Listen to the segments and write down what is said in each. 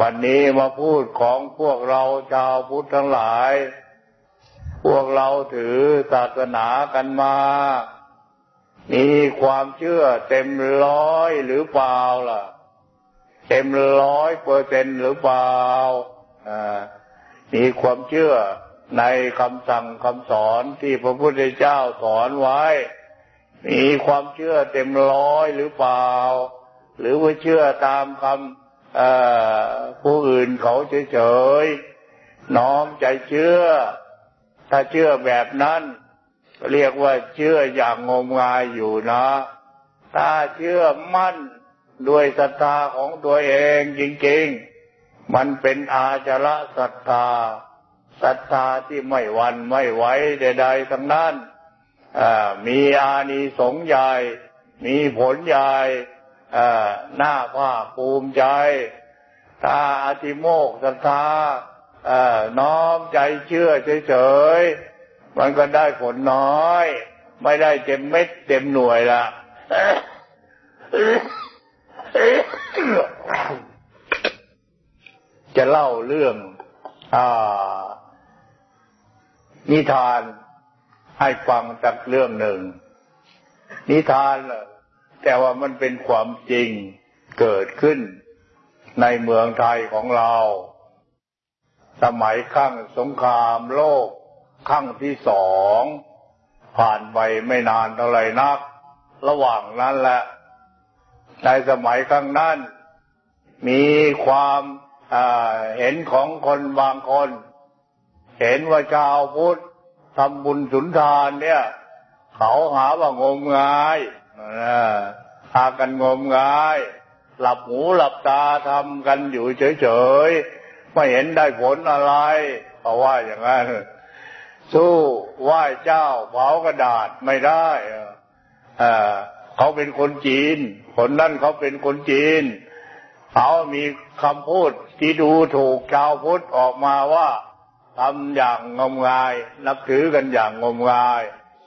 วันนี้มาพูดของพวกเราชาวพุทธทั้งหลาย พวกเราถือศาสนากันมา มีความเชื่อเต็มร้อยหรือเปล่าล่ะ เต็มร้อยเปอร์เซ็นหรือเปล่ามีความเชื่อในคำสั่งคำสอนที่พระพุทธเจ้าสอนไว้ มีความเชื่อเต็มร้อยหรือเปล่า หรือว่าเชื่อตามคำ ผู้อื่นเขาเฉยๆน้อมใจเชื่อ ถ้าเชื่อแบบนั้น เรียกว่าเชื่ออย่างงมงายอยู่นะ ถ้าเชื่อมั่นด้วยศรัทธาของตัวเองจริงๆ มันเป็นอาจระศรัทธาศรัทธาที่ไม่หวั่นไม่ไหวใดๆทั้งนั้นมีอานิสงส์ใหญ่ มีผลใหญ่ หน้าภาคภูมิใจถ้าอธิโมกศรัทธาน้อมใจเชื่อเฉยๆ มันก็ได้ผลน้อย ไม่ได้เต็มเม็ดเต็มหน่วยละจะเล่าเรื่องอนิทานให้ฟังสักเรื่องหนึ่ง นิทาน แต่ว่ามันเป็นความจริงเกิดขึ้นในเมืองไทยของเรา สมัยข้างสงครามโลกข้างที่สองผ่านไปไม่นานเท่าไรนัก ระหว่างนั้นแหละ ในสมัยข้างนั้น มีความเห็นของคนบางคน เห็นว่าชาวพุทธทำบุญสุนทานเนี่ย เขาหาว่างมงาย หากันงมงาย หลับหูหลับตาทำกันอยู่เฉยๆ ไม่เห็นได้ผลอะไรเขาะว่าอย่างนั้น สู้ไหว้เจ้าเผากระดาษไม่ได้เขาเป็นคนจีน คนนั่นเขาเป็นคนจีน เขามีคำพูดที่ดูถูกชาวพุทธออกมาว่าทำอย่างงมงาย นับถือกันอย่างงมงาย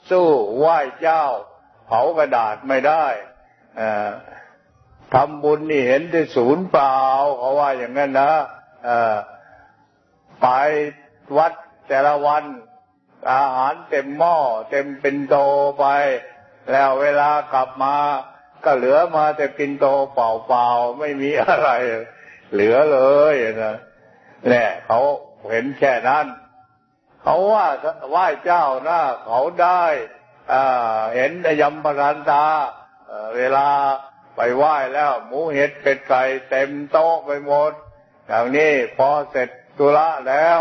สู้ไหว้เจ้า ผากระดาษไม่ได้ทำบุญนี่เห็นได้ศูนย์เปล่าเขาว่าอย่างนั้นนะไปวัดแต่ละวัน อาหารเต็มหม้อ เต็มเป็นโตไป แล้วเวลากลับมา ก็เหลือมาแต่ปินโตเปล่าๆไม่มีอะไร เหลือเลยนะเนี่ยเขาเห็นแค่นั้น เขาว่าไหว้เจ้านะเขาได้ เห็นยมประการตาเวลาไปไหว้แล้ว หมูเห็ดเป็ดไก่เต็มโต๊ะไปหมด อย่างนี้พอเสร็จตุละแล้ว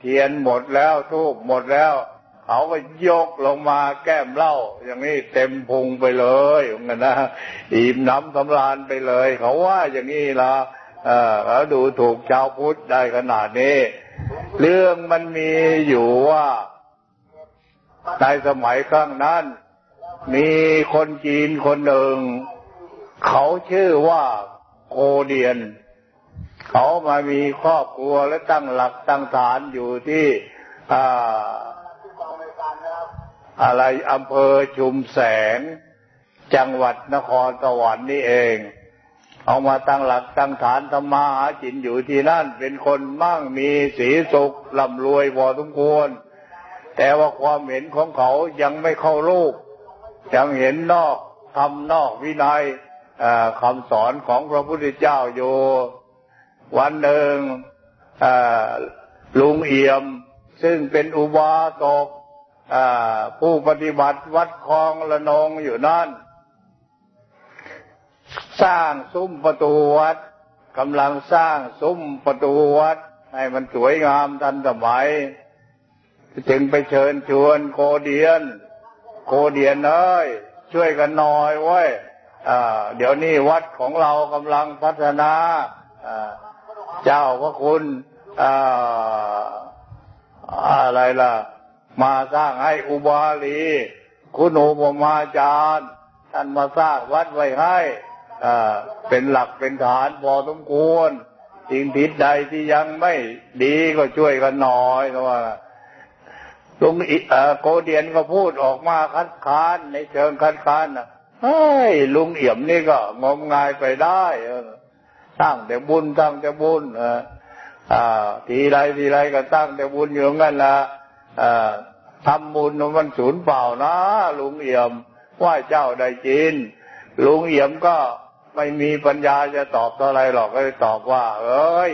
เทียนหมดแล้วทูบหมดแล้ว เขาก็ยกลงมาแก้มเหล้าอย่างนี้เต็มพุงไปเลยอย่างนั้นนะอิ่มน้ำสำราญไปเลย เขาว่าอย่างนี้ละเออเขาดูถูกชาวพุทธได้ขนาดนี้ เรื่องมันมีอยู่ว่า ในสมัยข้างนั้น มีคนจีนคนหนึ่ง เขาชื่อว่าโกเดียน เขามามีครอบครัวและตั้งหลักตั้งฐานอยู่ที่อะไรอำเภอชุมแสง จังหวัดนครสวรรค์นี่เอง เอามาตั้งหลักตั้งฐานธรรมาหาจินอยู่ที่นั่น เป็นคนมั่งมีสีสุขร่ำรวยพอสมควร แต่ว่าความเห็นของเขายังไม่เข้ารูป ยังเห็นนอกทำนอกวินัยคำสอนของพระพุทธเจ้าอยู่ วันหนึ่งลุงเอี่ยม ซึ่งเป็นอุบาสกผู้ปฏิบัติวัดคลองละนองอยู่นั่น สร้างซุ้มประตูวัดกำลังสร้างซุ้มประตูวัด ให้มันสวยงามทันสมัย จึงไปเชิญชวนโคเดียน โคเดียนเอ้ยช่วยกันหน่อยไว้ยเดี๋ยวนี้วัดของเรากำลังพัฒนาเจ้าพระคุณอะไรล่ะ มาสร้างให้อุบาลี คุณโอปมาจารย์ท่านมาสร้างวัดไว้ให้เป็นหลักเป็นฐานพอสมควรสิ่งทิศใดที่ยังไม่ดีก็ช่วยกันหน่อยนะว่า ลุงโกเดียนก็พูดออกมาคัดค้านในเชิงคัดค้านนะเฮ้ยลุงเอี่ยมนี่ก็งมงายไปได้ตั้งแต่บุญตั้งแต่บุญเอออ่าทีไรทีไรก็ตั้งแต่บุญอยู่งั้นละอ่าทำบุญมันสูญเปล่านะ ลุงเอี่ยมไหว้เจ้าได้จินลุงเอี่ยมก็ไม่มีปัญญาจะตอบอะไรหรอกก็ตอบว่า เอ้ย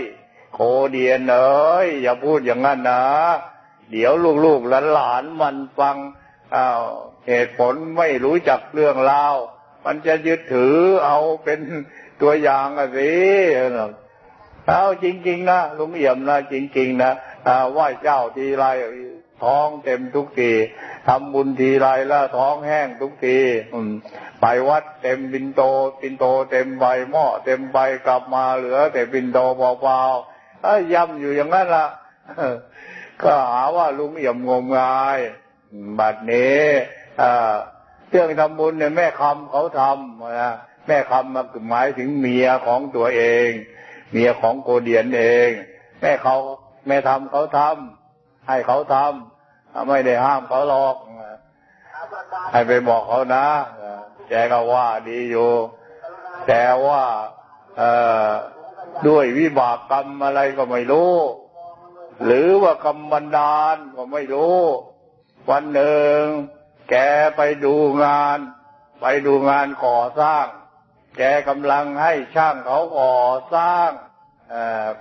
โคเดียนเอ้ยอย่าพูดอย่างนั้นนะ เดี๋ยวลูกๆหลานๆมันฟังเหตุผลไม่รู้จักเรื่องราว มันจะยึดถือเอาเป็นตัวอย่างอะสิเอาจริง ๆ นะลุงเอี่ยมนะจริง ๆ นะไหว้เจ้าทีไรท้องเต็มทุกทีทำบุญทีไรแล้วท้องแห้งทุกทีไปวัดเต็มบินโตปินโตเต็มใบหม้อเต็มใบกลับมาเหลือ แต่บินโตเปล่าๆย่ำอยู่อย่างนั้นละ ก็หาว่าลุงเอี่ยมงมงายบัดนี้เรื่องทำบุญเนี่ยแม่คำเขาทำนะแม่คำมาหมายถึงเมียของตัวเอง เมียของโกเดียนเอง แม่เขาแม่ทำเขาทำให้เขาทำไม่ได้ห้ามเขาหรอกให้ไปบอกเขานะแกก็ว่าดีอยู่ แต่ว่าด้วยวิบากกรรมอะไรก็ไม่รู้ หรือว่ากรรมบันดาลก็ไม่รู้ วันหนึ่ง แกไปดูงาน ไปดูงานก่อสร้าง แกกำลังให้ช่างเขาก่อสร้าง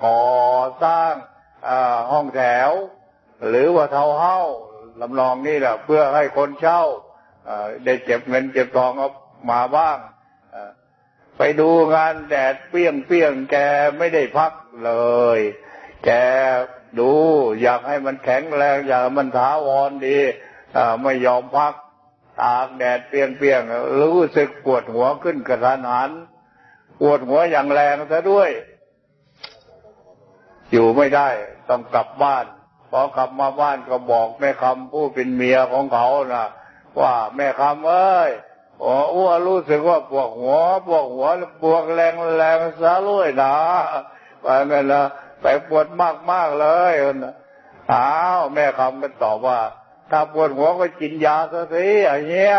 ก่อสร้างห้องแถว หรือว่าเท่าเฮ้าลำลองนี่แหละเพื่อให้คนเช่าได้เก็บเงินเก็บทองเอามาบ้างไปดูงานแดดเปี้ยงเปี้ยงแกไม่ได้พักเลย แก ดู อยากให้มันแข็งแรง อยากมันถาวรดีไม่ยอมพัก ตากแดดเปียงเปียงรู้สึกปวดหัวขึ้นกระทันหัน ปวดหัวอย่างแรงซะด้วย อยู่ไม่ได้ ต้องกลับบ้านพอกลับมาบ้านก็บอกแม่คำผู้เป็นเมียของเขานะว่าแม่คำเอ้ยอ๋ออ้วรู้สึกว่าปวดหัวปวดหัวปวดแรงแรงซะลุยนะไปนั่นละ ไปปวดมากมากเลยอ้าวแม่คำก็ตอบว่า ถ้าปวดหัวก็กินยาซะสิอย่างเงี้ย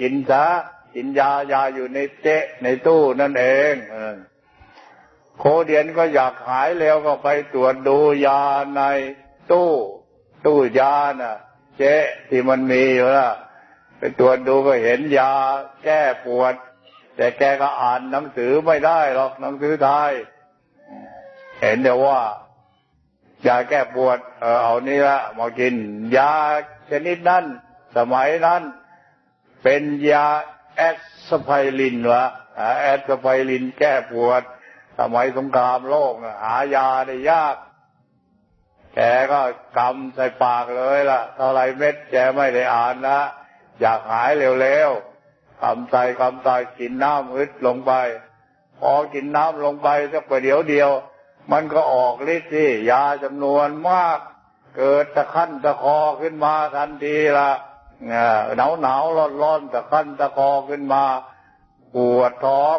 กินซะกินยายาอยู่ในเจ๊ในตู้นั่นเองโคเดียนก็อยากหายแล้วก็ไปตรวจดูยาในตู้ ตู้ยาน่ะ เจ๊ที่มันมีอยู่ละไปตรวจดูก็เห็นยาแก้ปวด แต่แกก็อ่านหนังสือไม่ได้หรอกหนังสือไทย เห็นแต่ว่ายาแก้ปวด เออเอานี่ละมากิน ยาชนิดนั้น สมัยนั้น เป็นยาแอสไพรินวะแอสไพรินแก้ปวด สมัยสงครามโลกหายาได้ยากแกก็กำใส่ปากเลยล่ะเท่าไรเม็ดแกไม่ได้อ่านนะอยากหายเร็วๆกำใส่กำใส่กินน้ำอึดลงไป พอกินน้ำลงไปสักประเดี๋ยวเดียว มันก็ออกฤทธิ์ที่ยาจำนวนมาก เกิดตะขั้นตะคอขึ้นมาทันทีละหนาวหนาวร้อนร้อนตะขั้นตะคอขึ้นมา ปวดท้อง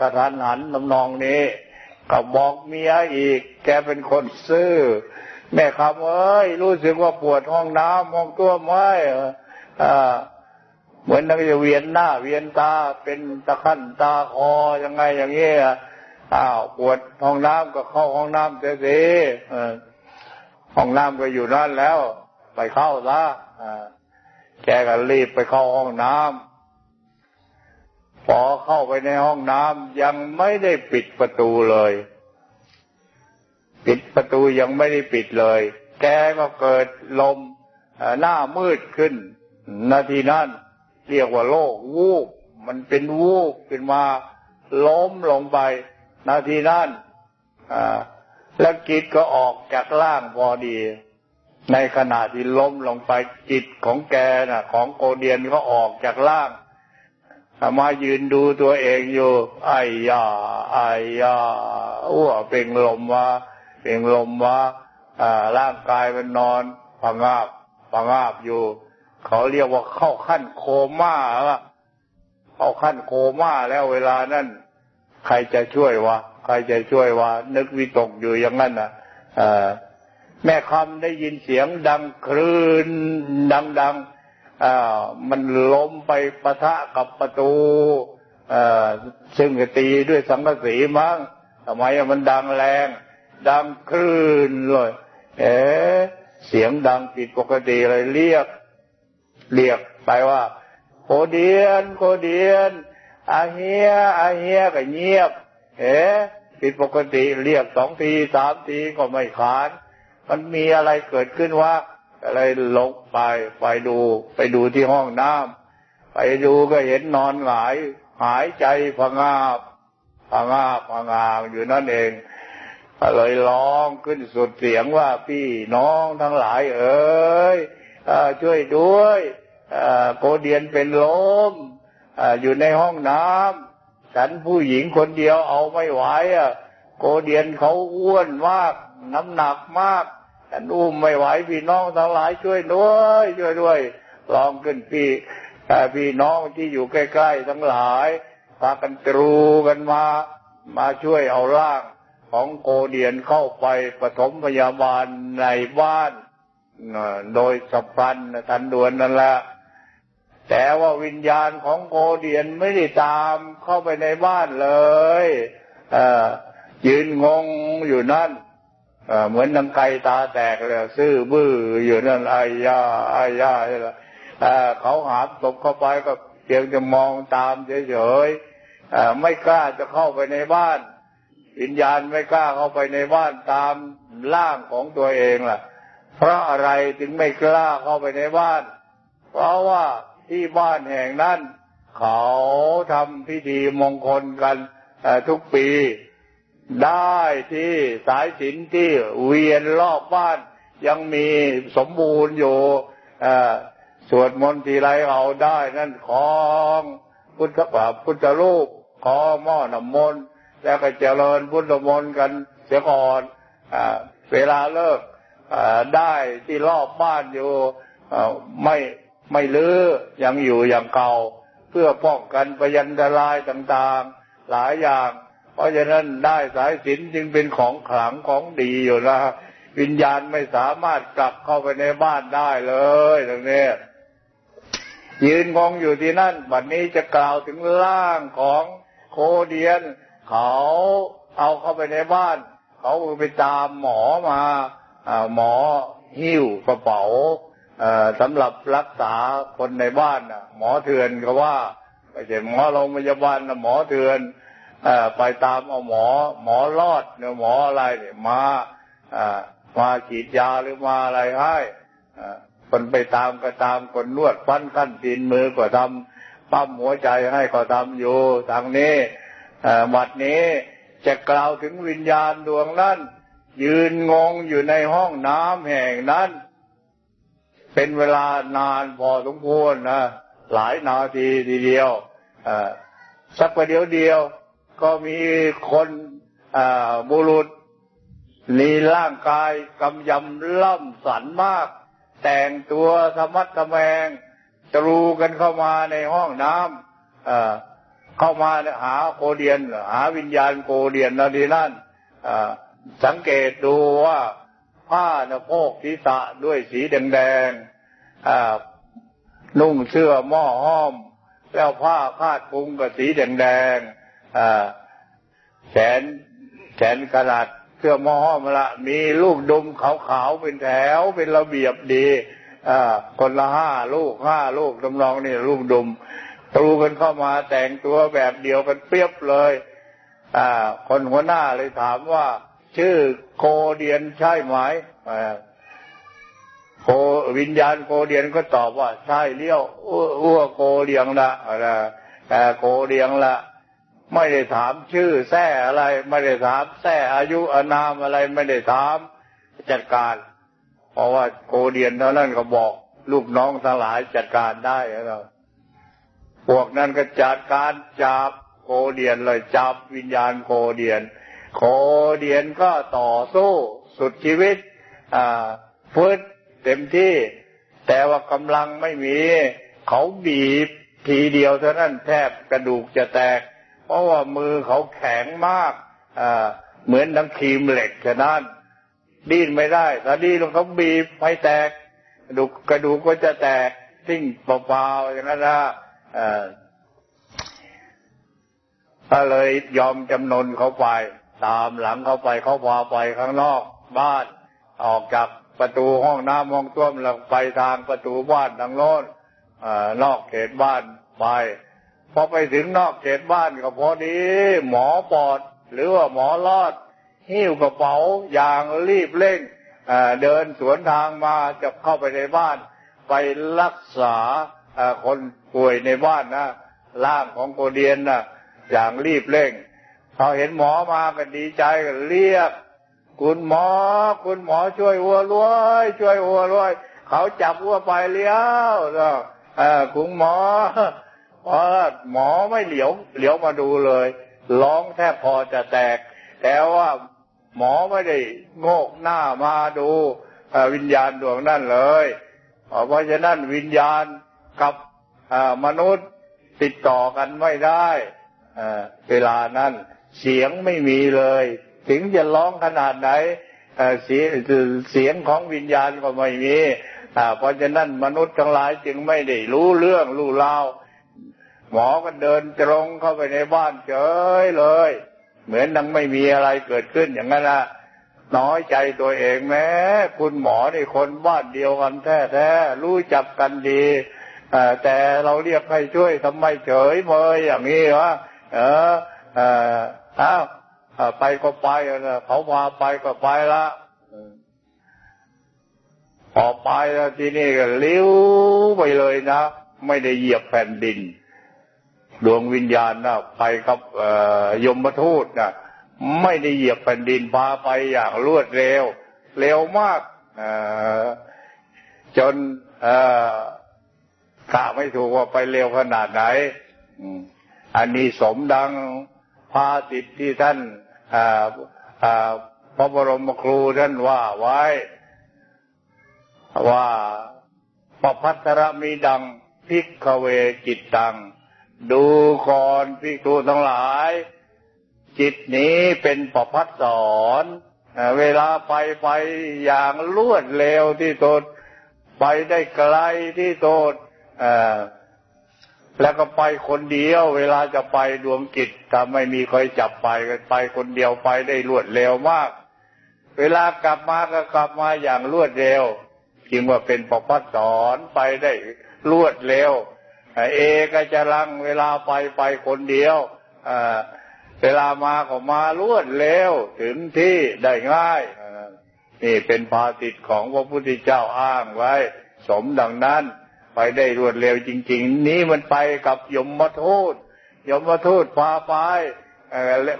กระทันหันลำนองนี้ก็บอกเมียอีก แกเป็นคนซื่อ แม่คำเอ้ยรู้สึกว่าปวดห้องน้ำห้องตัวไม้เหมือนนักจะเวียนหน้า เวียนตาเป็นตะขั้นตาคอยังไงอย่างเงี้ย อ้าวปวดห้องน้ำก็เข้าห้องน้ำเสียห้องน้ำก็อยู่นั่นแล้ว ไปเข้าซะแกก็รีบไปเข้าห้องน้ำพอเข้าไปในห้องน้ำยังไม่ได้ปิดประตูเลย ปิดประตูยังไม่ได้ปิดเลย แกก็เกิดลมหน้ามืดขึ้น นาทีนั้นเรียกว่าโลกวูบมันเป็นวูบขึ้นมาล้มลงไป นาทีนั้นแล้วจิตก็ออกจากร่างพอดี ในขณะที่ล้มลงไปจิตของแกนะ่ะ ของโกเดียนก็ออกจากร่างมายืนดูตัวเองอยู่ไอ้ยาไอ้ยาอ้วเป็นลมวะเป็นลมวะร่างกายมันนอนพังาบพังาบอยู่ เขาเรียกว่าเข้าขั้นโคม่าเข้าขั้นโคม่าแล้วเวลานั้น ใครจะช่วยวะใครจะช่วยวะนึกวิตกอยู่อย่างนั้นนะแม่คำได้ยินเสียงดังคลื่นดังๆมันล้มไปปะทะกับประตูซึ่งตีด้วยสังกะสีมั้งทำไมมันดังแรง ดังคลื่นเลย เอ๋เสียงดังผิดปกติเลยเรียก เรียกไปว่าโคเดียนโคเดียน อาเฮียอาเฮียก็เงียบเอ๋ผิดปกติเรียกสองทีสามทีก็ไม่ขาน มันมีอะไรเกิดขึ้นว่า อะไรลงไปไปดู ไปดูที่ห้องน้ำไปดูก็เห็นนอนหงาย หายใจพงาบพงาบพงาบอยู่นั่นเองก็เลยร้องขึ้นสุดเสียงว่าพี่น้องทั้งหลาย เอ๋ยช่วยด้วยโกเดียนเป็นลม อยู่ในห้องน้ำฉันผู้หญิงคนเดียวเอาไม่ไหวอะ โกเดียนเขาอ้วนมาก น้ำหนักมาก ฉันอุ้มไม่ไหวพี่น้องทั้งหลายช่วยด้วยช่วยด้วยลองขึ้นพี่พี่น้องที่อยู่ใกล้ๆทั้งหลายพากันตรูกันมา มาช่วยเอาร่างของโกเดียนเข้าไปปฐมพยาบาลในบ้าน โดยสัพพันทันด่วนนั่นแหละ แต่ว่าวิญญาณของโกเดียนไม่ได้ตามเข้าไปในบ้านเลยยืนงงอยู่นั่นเหมือนนังไก่ตาแตกเลยซื่อบื้ออยู่นั่นอายาอายาอะไรเขาหาศพเข้าไปก็เพียงจะมองตามเฉยๆไม่กล้าจะเข้าไปในบ้าน วิญญาณไม่กล้าเข้าไปในบ้านตามร่างของตัวเองล่ะ เพราะอะไรถึงไม่กล้าเข้าไปในบ้าน เพราะว่า ที่บ้านแห่งนั้น เขาทำพิธีมงคลกันทุกปี ได้ที่สายสินที่เวียนรอบบ้านยังมีสมบูรณ์อยู่สวดมนต์ทีไรเอาได้นั่นของพุทธบาพุทธรูปขอหม้อน้ำมนต์แล้วก็เจริญพุทธมนต์กันเสียก่อนเวลาเลิกได้ที่รอบบ้านอยู่ไม่ ไม่ลื้อยังอยู่อย่างเก่า เพื่อป้องกันพยันตรายต่างๆ หลายอย่าง เพราะฉะนั้นได้สายสินจึงเป็นของขลังของดีอยู่แล้ววิญญาณไม่สามารถกลับเข้าไปในบ้านได้เลยตรงนี้ยืนงงอยู่ที่นั่นบัดนนี้จะกล่าวถึงร่างของโคเดียน เขาเอาเข้าไปในบ้าน เขาไปตามหมอมาหมอหิ้วกระเป๋า สำหรับรักษาคนในบ้านหมอเถือนก็ว่าไม่ใช่หมอโรงพยาบาลนะหมอเถือนไปตามเอาหมอ หมอรอดเนี่ยหมออะไรเนี่ยมามาฉีดยาหรือมาอะไรให้คนไปตามก็ตามคนนวดฟันขั้นตีนมือก็ทำปั๊มหัวใจให้ก็ทำอยู่ทางนี้วัดนี้จะกล่าวถึงวิญญาณดวงนั้น ยืนงงอยู่ในห้องน้ำแห่งนั้น เป็นเวลานานพอสมควรนะหลายนาทีทีเดียวสักประเดี๋ยวเดียว ก็มีคนบุรุษมีร่างกายกำยำล่ำสันมาก แต่งตัวธรรมัดทแมงตรูกันเข้ามาในห้องน้ำเข้ามาหาโกเดียน หาวิญญาณโกเดียนนาทีนั่นสังเกตดูว่า ผ้านะโพกศีรษะด้วยสีแดงๆนุ่งเสื้อหม้อห้อม แล้วผ้าคาดปุงกับสีแดงๆแขนแขนกระดาษเสื้อมอห้อมละมีลูกดมขาวๆเป็นแถวเป็นระเบียบดีคนละห้าลูกห้าลูกจำลองนี่ลูกดมตรูกันเข้ามาแต่งตัวแบบเดียวกันเปรียบเลยคนหัวหน้าเลยถามว่า ชื่อโคเดียนใช่ไหมโควิญญาณโคเดียนก็ตอบว่า ใช่เลี้ยวอ้วโคเดียงละแต่โคเดียงละไม่ได้ถามชื่อแท้อะไร ไม่ได้ถามแท้อายุอนามอะไรไม่ได้ถามจัดการ เพราะว่าโกเดียนเท่านั้นก็บอกลูกน้องทั้งหลายจัดการได้แล้วพวกนั้นก็จัดการจับโกเดียนเลยจับวิญญาณโกเดียน โคเดียนก็ต่อสู้สุดชีวิตฟื้นเต็มที่ แต่ว่ากำลังไม่มี เขาบีบทีเดียวเท่านั้นแทบกระดูกจะแตก เพราะว่ามือเขาแข็งมากเหมือนนังครีมเหล็กฉะนั้น ดิ้นไม่ได้ถ้าดิ้นเขาบีบไม่แตกกระดูกกระดูกก็จะแตกทิ้งเปล่าๆอย่างนั้นนะก็เลยยอมจำนนเขาไป ตามหลังเขาไปเขาพาไปข้างนอกบ้าน ออกจากประตูห้องน้ำห้องต้วมแล้วไปทางประตูบ้านทางโน้นนอกเขตบ้านไปพอไปถึงนอกเขตบ้านก็พอดี หมอปอด หรือว่าหมอลอด หิ้วกระเป๋าอย่างรีบเร่งเดินสวนทางมาจะเข้าไปในบ้าน ไปรักษาคนป่วยในบ้านนะร่างของโกเดียนนะอย่างรีบเร่ง พอเห็นหมอมาก็ดีใจก็เรียก คุณหมอ คุณหมอช่วยวัวรวย ช่วยวัวรวย เขาจับวัวไปเลี้ยวเออคุณหมอพอหมอไม่เหลียว เหลียวมาดูเลย ร้องแทบพอจะแตก แต่ว่าหมอไม่ได้โงกหน้ามาดูวิญญาณดวงนั่นเลยเพราะฉะนั้นวิญญาณกับมนุษย์ติดต่อกันไม่ได้เวลานั้น เสียงไม่มีเลย ถึงจะร้องขนาดไหนเสียเสียงของวิญญาณก็ไม่มีเพราะฉะนั้นมนุษย์ทั้งหลายจึงไม่ได้รู้เรื่องรู้ราวหมอก็เดินตรงเข้าไปในบ้านเฉยเลย เหมือนนังไม่มีอะไรเกิดขึ้นอย่างนั้นละน้อยใจตัวเองแม้คุณหมอนี่คนบ้านเดียวกันแท้ๆรู้จักกันดีแต่เราเรียกให้ช่วยทำไมเฉยเมยอย่างนี้วะเออเอ้าวไปก็ไปนะเขาพาไปก็ไปละพอไปแล้วที่นี่ก็เลี้ยวไปเลยนะ ไม่ได้เหยียบแผ่นดิน ดวงวิญญาณนะไปกับยมทูตนะไม่ได้เหยียบแผ่นดินพาไปอย่างรวดเร็ว เร็วมากจนกะไม่ถูกว่าไปเร็วขนาดไหนอันนี้สมดัง พาติที่ท่านพระบรมครูท่านว่าไว้ ว่าปพัทรมีดังพิกเวจิตตัง ดูก่อนพิกูทั้งหลาย จิตนี้เป็นปพัทสอนเวลาไปไปอย่างรวดเร็วที่สุดไปได้ไกลที่สุด แล้วก็ไปคนเดียว เวลาจะไปดวงกิจถ้าไม่มีใครจับไปก็ไปคนเดียวไปได้รวดเร็วมาก เวลากลับมาก็กลับมาอย่างรวดเร็วจึงว่าเป็นปพัดสอนไปได้รวดเร็ว เอก็จะลังเวลาไปไปคนเดียวเวลามาก็มารวดเร็วถึงที่ได้ง่ายนี่เป็นภาสิทธิ์ของพระพุทธเจ้าอ้างไว้ สมดังนั้น ไปได้รวดเร็วจริง ๆ นี้มันไปกับยมมาทูตยมมาทูตพาไป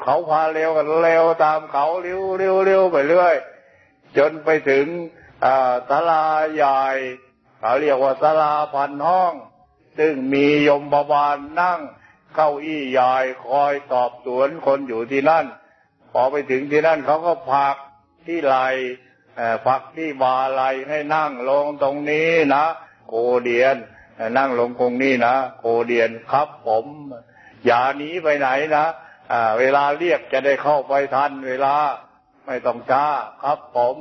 เขาพาเร็วกันเร็วตามเขาเร็วเร็วเร็วไปเรื่อยจนไปถึงศาลาใหญ่เขาเรียกว่าศาลาพันห้อง ซึ่งมียมบาบาลนั่งเก้าอี้ใหญ่คอยตอบสวนคนอยู่ที่นั่น พอไปถึงที่นั่นเขาก็พักที่ไหลพักที่บาไหลให้นั่งลงตรงนี้นะ โคเดียน นั่งลงคงนี่นะโคเดียนครับผม อย่าหนีไปไหนนะเวลาเรียกจะได้เข้าไปทัน เวลาไม่ต้องช้าครับผม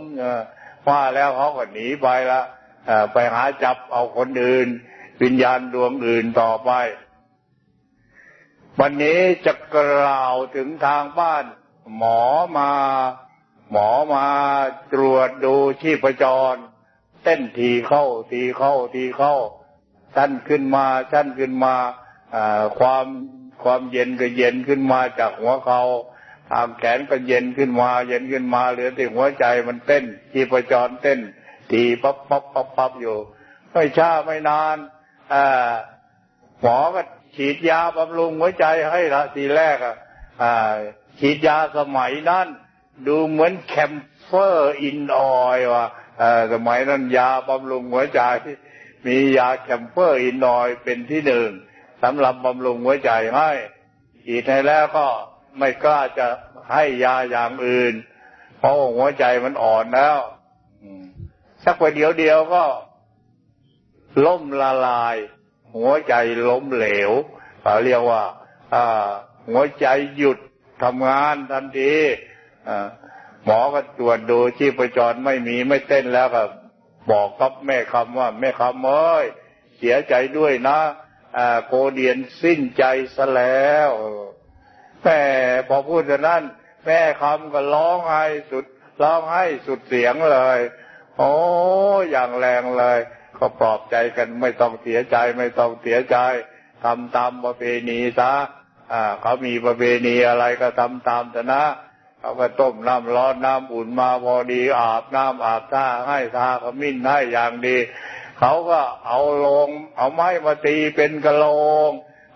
ว่าแล้วเขาก็หนีไปละไปหาจับเอาคนอื่น วิญญาณดวงอื่นต่อไป วันนี้จะกล่าวถึงทางบ้าน หมอมา หมอมาตรวจดูชีพจร เต้นทีเข้าทีเข้าทีเข้าชั้นขึ้นมาชั้นขึ้นมาความความเย็นก็เย็นขึ้นมาจากหัวเขาทางแขนก็เย็นขึ้นมา เย็นขึ้นมาเหลือแต่หัวใจมันเต้นทีประจรเต้น ทีปั๊บปั๊บปั๊บปั๊บอยู่ ไม่ช้าไม่นานหมอก็ฉีดยาบำรุงหัวใจให้ละทีแรกอะฉีดยาสมัยนั้นดูเหมือน camphor in oil ว่ะ สมัยนั้นยาบำรุงหัวใจ มียา camphor in oil เป็นที่หนึ่งสำหรับบำรุงหัวใจให้ ฉีดให้แล้วก็ไม่กล้าจะให้ยาอย่างอื่น เพราะหัวใจมันอ่อนแล้วสักวันเดียวเดียวก็ล้มละลาย หัวใจล้มเหลวเขาเรียกว่าหัวใจหยุดทำงานทันที หมอก็ตรวจดูชีพจรไม่มีไม่เต้นแล้วก็บอกกับแม่คำว่า แม่คำเอ้ยเสียใจด้วยนะโคเดียนสิ้นใจซะแล้วแต่พอพูดนั้น แม่คำก็ร้องไห้สุดร้องไห้สุดเสียงเลย โอ้อย่างแรงเลย ก็ปลอบใจกันไม่ต้องเสียใจไม่ต้องเสียใจทำตามประเพณีซะอ่าเขามีประเพณีอะไรก็ทำตามแต่นะ เขาก็ต้มน้ำร้อนน้ำอุ่นมาพอดีอาบน้ำอาบท่าให้ทาขมิ้นให้อย่างดี เขาก็เอาลง เอาไม้มาตีเป็นกระโลง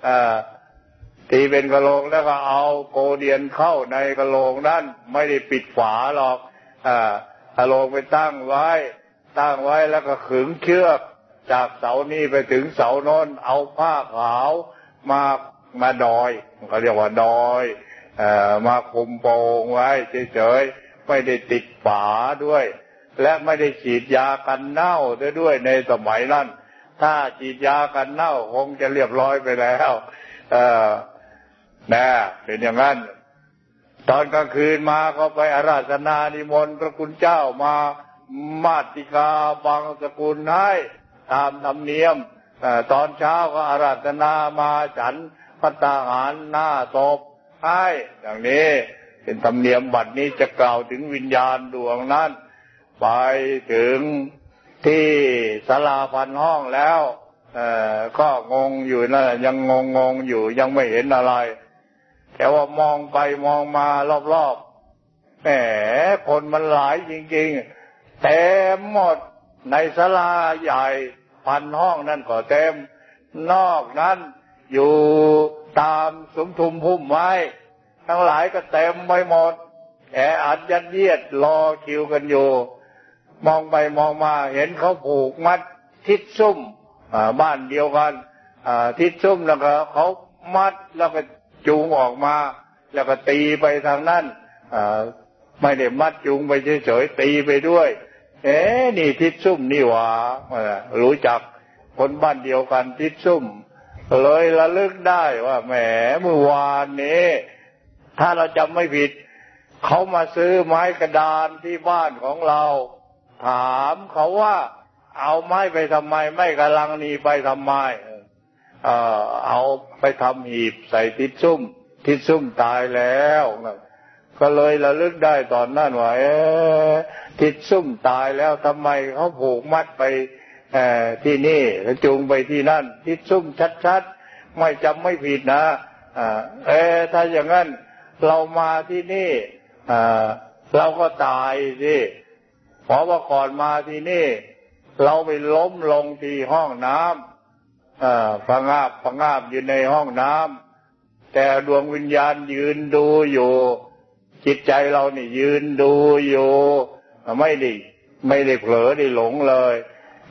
อ่าตีเป็นกระโลงแล้วก็เอาโกเดียนเข้าในกระโลงนั่นไม่ได้ปิดฝาหรอกกระโลงไปตั้งไว้ ตั้งไว้แล้วก็ขึงเชือก จากเสานี้ไปถึงเสาโน้นเอาผ้าขาวมามาดอยเขาเรียกว่าดอย มาคุมโปงไว้เฉยๆไม่ได้ติดฝาด้วย และไม่ได้ฉีดยากันเน่าด้วยในสมัยนั้นถ้าฉีดยากันเน่าคงจะเรียบร้อยไปแล้ว เออนะเป็นอย่างนั้น ตอนกลางคืนมาก็ไปอาราธนานิมนต์พระคุณเจ้ามามาติกาบังสกุลให้ตามธรรมเนียมตอนเช้าก็อาราธนามาฉันพัตาหารหน้าศพ ให้อย่างนี้เป็นธรรมเนียมบัดนี้จะกล่าวถึงวิญญาณดวงนั้น ไปถึงที่ศาลาพันห้องแล้วเออก็งงอยู่นะยังงงงงอยู่ยังไม่เห็นอะไร แต่ว่ามองไปมองมารอบๆแหมคนมันหลายจริงๆเต็มหมดในศาลาใหญ่พันห้องนั่นก็เต็ม นอกนั้นอยู่ ตามสมทุมพุ่มไม้ ทั้งหลายก็เต็มไปหมดแออัดยัดเยียดรอคิวกันอยู่ มองไปมองมาเห็นเขาผูกมัดทิศซุ่มบ้านเดียวกันทิศซุ่มแล้วก็เขามัดแล้วก็จูงออกมา แล้วก็ตีไปทางนั้นไม่ได้มัดจูงไปเฉยๆตีไปด้วย เอ๊นี่ทิศซุ่มนี่หว่ารู้จักคนบ้านเดียวกันทิศซุ่ม เลยระลึกได้ว่าแหมเมื่อวานนี้ ถ้าเราจำไม่ผิด เขามาซื้อไม้กระดานที่บ้านของเรา ถามเขาว่าเอาไม้ไปทำไม ไม่กำลังนีไปทำไมเออเอาไปทำหีบใส่ทิศซุ่ม ทิศซุ่มตายแล้วก็เลยระลึกได้ตอนนั้นว่าทิศซุ่มตายแล้วทำไมเขาผูกมัดไป ที่นี่แล้วจูงไปที่นั่นทิศซุ่มชัดๆ ไม่จำไม่ผิดนะเออถ้าอย่างนั้นเรามาที่นี่เราก็ตายสิเพราะว่าก่อนมาที่นี่ เราไปล้มลงที่ห้องน้ำพังาบพังาบอยู่ในห้องน้ำแต่ดวงวิญญาณยืนดูอยู่ จิตใจเรานี่ยืนดูอยู่ ไม่ได้ไม่ได้เผลอได้หลงเลย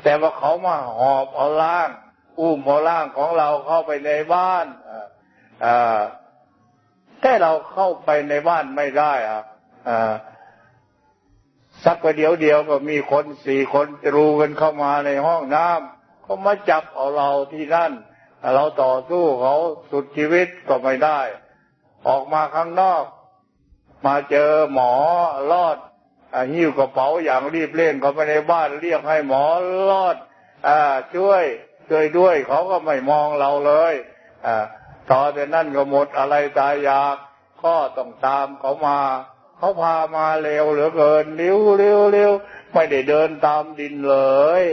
แต่ว่าเขามาหอบเอาล่าง อุ้มเอาล่างของเราเข้าไปในบ้านอ่าแต่เราเข้าไปในบ้านไม่ได้อะสักประเดี๋ยวเดียวก็มีคนสี่คนรูกันเข้ามาในห้องน้ำเขามาจับเอาเราที่นั่น เราต่อสู้เขาสุดชีวิตก็ไม่ได้ ออกมาข้างนอก มาเจอหมอรอด หิ้วกระเป๋าอย่างรีบเร่งเข้าไปในบ้านเรียกให้หมอรอดอช่วยช่วยด้วยเขาก็ไม่มองเราเลยอต่อแต่นั่นก็หมดอะไรตายอยากก็ต้องตามเขามาเขาพามาเร็วเหลือเกินเร็วเร็วเร็วไม่ได้เดินตามดินเลย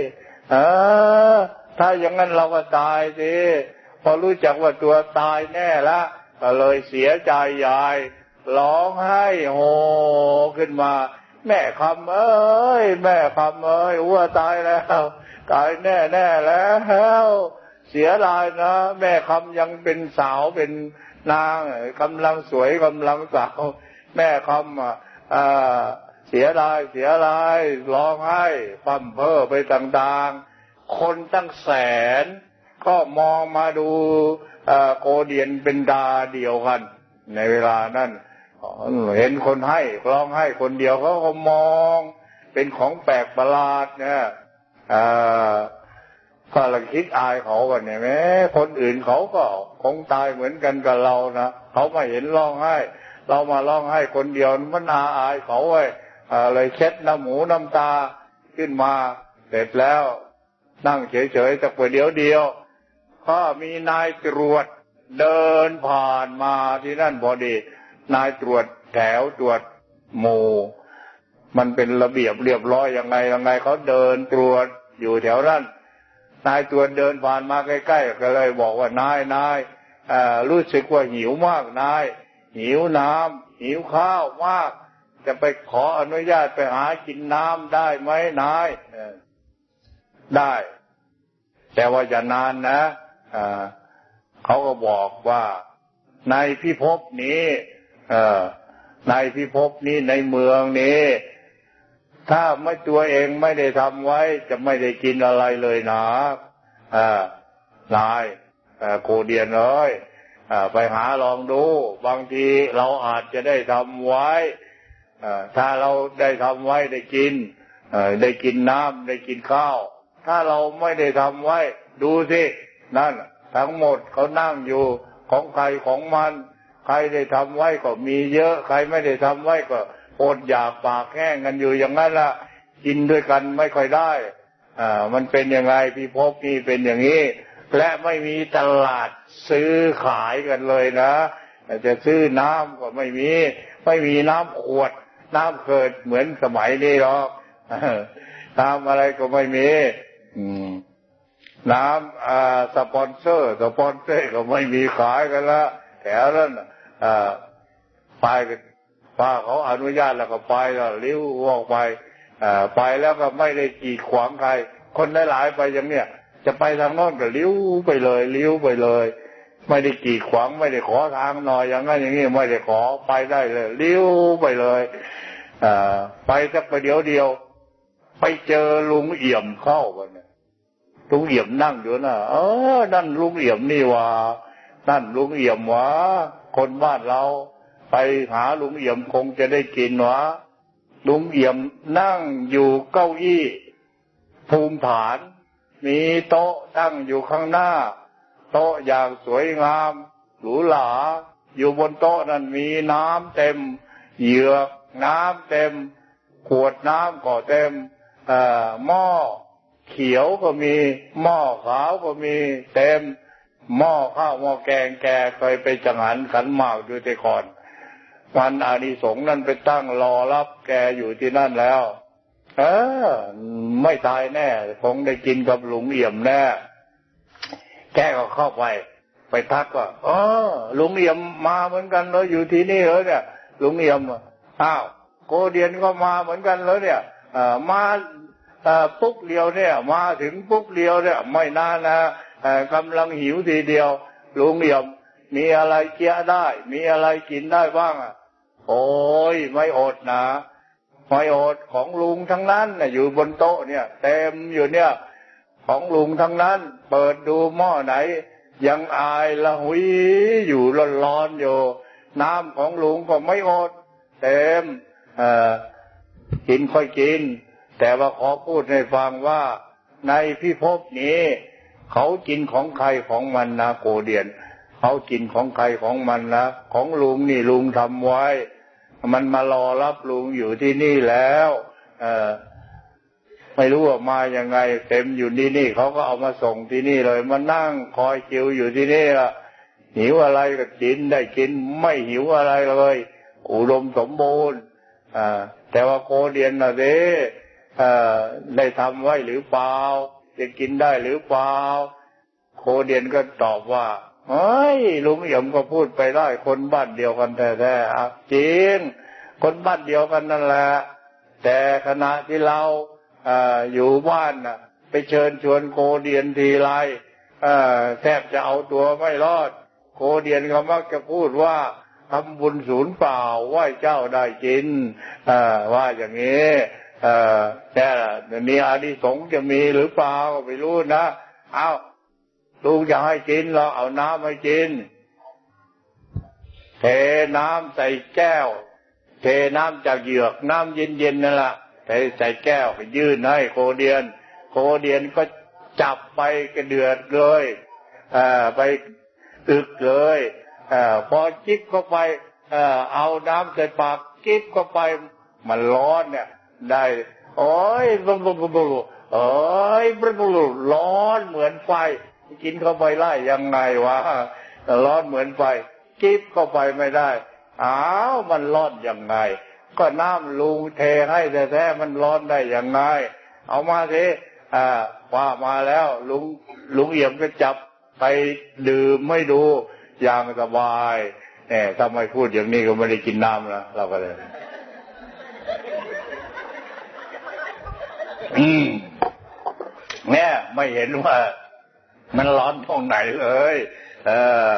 เออถ้าอย่างนั้นเราก็ตายสิพอรู้จักว่าตัวตายแน่ละก็เลยเสียใจยายร้องไห้โฮขึ้นมา แม่คำเอ้ยแม่คำเอ้ยวัวตายแล้ว ตายแน่แน่แล้วเสียดายนะ แม่คำยังเป็นสาวเป็นนางกำลังสวยกำลังสาวแม่คำอ่าเสียดายเสียดายร้องไห้ปั๊มเพ้อไปต่างๆ คนตั้งแสน ก็มองมาดูโกเดียนเป็นดาเดียวกัน ในเวลานั้น เห็นคนให้ร้องให้คนเดียวเขาก็มอง เป็นของแปลกประหลาดเนี่ยก็เราคิดอายเขากันเนี่ยแม้คนอื่นเขาก็คงตายเหมือนกันกับเรานะเขามาเห็นร้องไห้ เรามาร้องไห้คนเดียวมันนาอายเขาไว้เลยเช็ดน้ำหมูน้ำตาขึ้นมาเสร็จแล้ว นั่งเฉยๆแต่ประเดี๋ยวเดียวก็มีนายตรวจเดินผ่านมาที่นั่นพอดี นายตรวจแถวตรวจหมู่ มันเป็นระเบียบเรียบร้อยยังไงยังไงเขาเดินตรวจอยู่แถวนั้นนายตรวจเดินผ่านมาใกล้ๆก็เลยบอกว่านายนายรู้สึกว่าหิวมากนาย หิวน้ำหิวข้าวมาก จะไปขออนุญาตไปหากินน้ำได้ไหมนายได้ แต่ว่าจะนานนะเขาก็บอกว่าในพิภพนี้ ในพิภพนี้ในเมืองนี้ ถ้าไม่ตัวเองไม่ได้ทำไว้จะไม่ได้กินอะไรเลยนะนายโคเดียนเลยไปหาลองดู บางทีเราอาจจะได้ทำไว้ถ้าเราได้ทำไว้ได้กินได้กินน้ำได้กินข้าว ถ้าเราไม่ได้ทำไว้ ดูสิ นั่น ทั้งหมดเขานั่งอยู่ของใครของมัน ใครได้ทำไว้ก็มีเยอะ ใครไม่ได้ทำไว้ก็อดอยากปากแห้งกันอยู่อย่างนั้นละกินด้วยกันไม่ค่อยได้ อ่า มันเป็นยังไงพี่พบนี่เป็นอย่างนี้ และไม่มีตลาดซื้อขายกันเลยนะจะซื้อน้ำก็ไม่มี ไม่มีน้ำขวด น้ำเกิดเหมือนสมัยนี้หรอกน้ำอะไรก็ไม่มี อืมน้ำอ่าสปอนเซอร์ สปอนเซอร์ก็ไม่มีขายกันละแถวนั้นอ่า ไปป้าเขาอนุญาตแล้วก็ไปแล้วเลี้ยวออกไปอ่าไปแล้วก็ไม่ได้กีดขวางใคร คนหลายๆไปอย่างเนี้ยจะไปทางโน้นก็เลี้ยวไปเลยเลี้ยวไปเลย ไม่ได้กีดขวางไม่ได้ขอทางหน่อยอย่างนั้นอย่างนี้ไม่ได้ขอไปได้เลยเลี้ยวไปเลยอไปสักประเดี๋ยวเดียว ไปเจอลุงเอี่ยมเข้ากันเนี่ยลุงเอี่ยมนั่งอยู่นะเออนั่นลุงเอี่ยมนี่วะนั่นลุงเอี่ยมวะ คนบ้านเราไปหาลุงเอี่ยมคงจะได้กินวะลุงเอี่ยมนั่งอยู่เก้าอี้ภูมิฐาน มีโต๊ะตั้งอยู่ข้างหน้า โต๊ะอย่างสวยงามหรูหราอยู่บนโต๊ะนั้นมีน้ำเต็ม เหยือกน้ำเต็ม ขวดน้ำก็เต็มหม้อเขียวก็มี หม้อขาวก็มีเต็ม หม้อข้าวหม้อแกงแกเคยไปจังหันขันหมากดูแต่ก่อนวันอานิสงส์นั่นไปตั้งรอรับแกอยู่ที่นั่นแล้ว เออ ไม่ตายแน่คงได้กินกับหลุงเอี่ยมแน่แกก็เข้าไป ไปทักว่าอ๋อลุงเอี่ยมมาเหมือนกันเลยอยู่ที่นี่เลยเนี่ยหลุงเอี่ยมอ้าวโกเดียนก็มาเหมือนกันเลยเนี่ยมาปุ๊บเดียวเนี่ย มาถึงปุ๊บเดียวเนี่ย ไม่นานนะ กำลังหิวทีเดียวลุงเอี่ยม มีอะไรเกี้ยได้ มีอะไรกินได้บ้างอะ โอ้ยไม่อดนะไม่อดของลุงทั้งนั้นนะอยู่บนโต๊ะเนี่ย เต็มอยู่เนี่ย ของลุงทั้งนั้น เปิดดูหม้อไหน ยังอายละหุยอยู่ร้อนๆอยู่น้ำของลุงก็ไม่อด เต็มเออกินค่อยกิน แต่ว่าขอพูดให้ฟังว่าในพิภพนี้ เขากินของใครของมันนะโกเดียน เขากินของใครของมันนะของลุงนี่ลุงทำไว้ มันมารอรับลุงอยู่ที่นี่แล้ว เออไม่รู้ว่ามาอย่างไง เต็มอยู่นี่นี่เขาก็เอามาส่งที่นี่เลยมานั่งคอยคิวอยู่ที่นี่ละหิวอะไรก็กินได้กินไม่หิวอะไรเลย อุดมสมบูรณ์แต่ว่าโกเดียนนะเด้ได้ทำไว้หรือเปล่า จะกินได้หรือเปล่า โคเดียนก็ตอบว่าเฮ้ยลุงเอี่ยมก็พูดไปได้ คนบ้านเดียวกันแท้ๆจริง คนบ้านเดียวกันนั่นแหละ แต่ขณะที่เราออยู่บ้านน่ะ ไปเชิญชวนโคเดียนทีไรแทบจะเอาตัวไม่รอด โคเดียนเขามักจะพูดว่าทำบุญศูนย์เปล่าไหว้เจ้าได้กินว่าอย่างนี้ เออแต่มีอานิสงส์จะมีหรือเปล่าไม่รู้นะเอาลูกจะให้กินเราเอาน้ำให้กิน เทน้ำใส่แก้ว เทน้ำจากเหยือกน้ำเย็นๆนั่นแหละเทใส่แก้วไปยื่นให้โคเดียน โคเดียนก็จับไปกระเดือดเลยอไปอึกเลยอพอจิบเข้าไปเอาน้ำใส่ปากจิบเข้าไปมันร้อนเนี่ย ได้โอ้ยบลุบลุบลุโอ้ยบลุบลุร้อนเหมือนไฟ กินเข้าไปไล่ยังไงวะร้อนเหมือนไฟกิบเข้าไปไม่ได้อ้าวมันร้อนยังไง ก็น้ำลุงเทให้แต่แท้มันร้อนได้ยังไง เอามาสิอ่าว่ามาแล้วลุงลุงเอี่ยมก็จับไปดื่มไม่ดูอย่างสบายเนี่ยถ้าไม่พูดอย่างนี้ก็ไม่ได้กินน้ำนะเราก็เลย อืม เนี่ยไม่เห็นว่า มันร้อนตรงไหนเลย เออ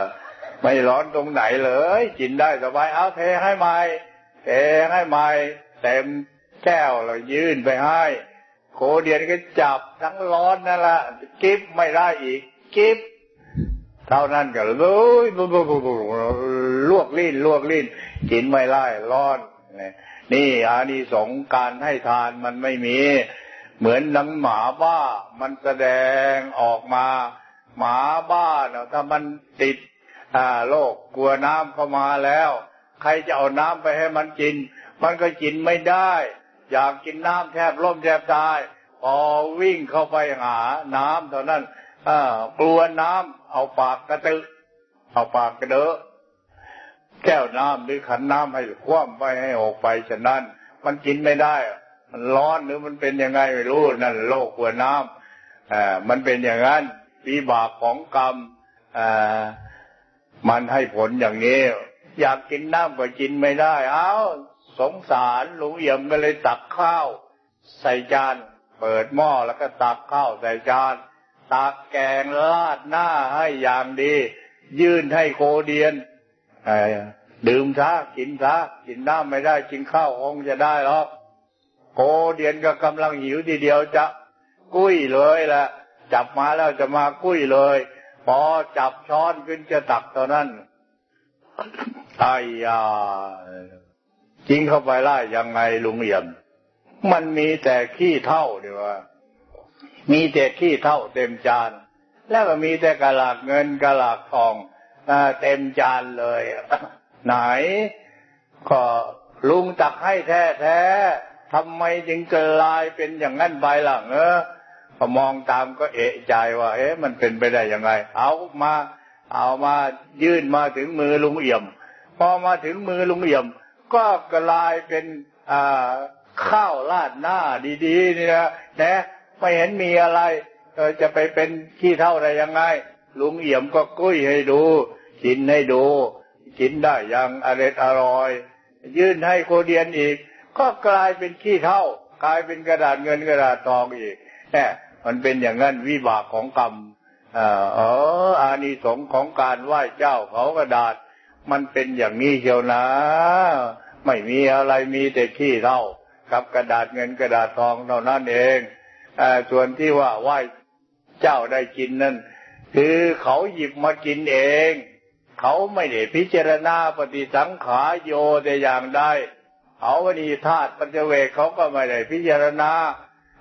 ไม่ร้อนตรงไหนเลย กินได้สบายเอาเทให้ใหม่เทให้ใหม่เต็มแก้วเรายื่นไปให้โคเดียนก็จับทั้งร้อนนั่นละกิฟไม่ได้อีก กิฟเท่านั้นก็เลยลวกลิ้นลวกลิ้นกินไม่ได้ร้อนนี่อานิสงส์การให้ทานมันไม่มี เหมือนนังหมาบ้ามันแสดงออกมา หมาบ้าเนาะถ้ามันติดอ่าโรคกลัวน้ำเข้ามาแล้ว ใครจะเอาน้ำไปให้มันกิน มันก็กินไม่ได้ อยากกินน้ำแทบล้มแทบตายพอวิ่งเข้าไปหาน้ำเท่านั้นกลัวน้ำเอาปากกระตึกเอาปากกระเดอะแก้วน้ำหรือขันน้ำให้คว่ำไปให้ออกไปฉะนั้น มันกินไม่ได้ มันร้อนหรือมันเป็นยังไงไม่รู้นั่นโลกกลัวน้ำอ่ามันเป็นอย่างนั้นวิบากของกรรมอ่ามันให้ผลอย่างนี้ อยากกินน้ำก็กินไม่ได้ เอ้า สงสารลุงเอี่ยมก็เลยตักข้าว ใส่จาน เปิดหม้อแล้วก็ตักข้าวใส่จาน ตักแกงลาดหน้าให้อย่างดี ยื่นให้โคเดียนดื่มซะกินซะกินน้ำไม่ได้กินข้าวคงจะได้หรอก โคเดียนก็กำลังหิวทีเดียวจะกุ้ยเลยละจับมาแล้วจะมากุ้ยเลย พอจับช้อนขึ้นจะตักตอนนั้นไอ้ยากินเข้าไปไล่ยังไงลุงเอี่ยม มันมีแต่ขี้เท่าเดียวมีแต่ขี้เท่าเต็มจาน แล้วก็มีแต่กระหลากเงินกระหลากทองเต็มจานเลย ไหน ก็ลุงตักให้แท้แท้ ทำไมจึงกลายเป็นอย่างนั้นไปล่ะเออพอมองตามก็เอะใจว่า เอ๊ะ มันเป็นไปได้ยังไง เอามา เอามายื่นมาถึงมือลุงเอี่ยม พอมาถึงมือลุงเอี่ยม ก็กลายเป็นอ่าข้าวราดหน้าดีๆนี่นะนะไม่เห็นมีอะไรจะไปเป็นขี้เท่าได้ยังไง ลุงเอี่ยมก็กุ้ยให้ดู กินให้ดู กินได้อย่างอร่อยอร่อยยื่นให้โคเดียนอีก ก็กลายเป็นขี้เท่า กลายเป็นกระดาษเงินกระดาษทองอีกแหมมันเป็นอย่างนั้นวิบากของกรรมเอออานิสงส์ของการไหว้เจ้าเขากระดาษ มันเป็นอย่างนี้เชียวนะ ไม่มีอะไรมีแต่ขี้เท่ากับกระดาษเงินกระดาษทองเท่านั้นเองอส่วนที่ว่าไหว้เจ้าได้กินนั่นคือเขาหยิบมากินเอง เขาไม่ได้พิจารณาปฏิสังขารโยแต่อย่างใด เขาวนีธาตุปัญจเวกเขาก็ไม่ได้พิจารณา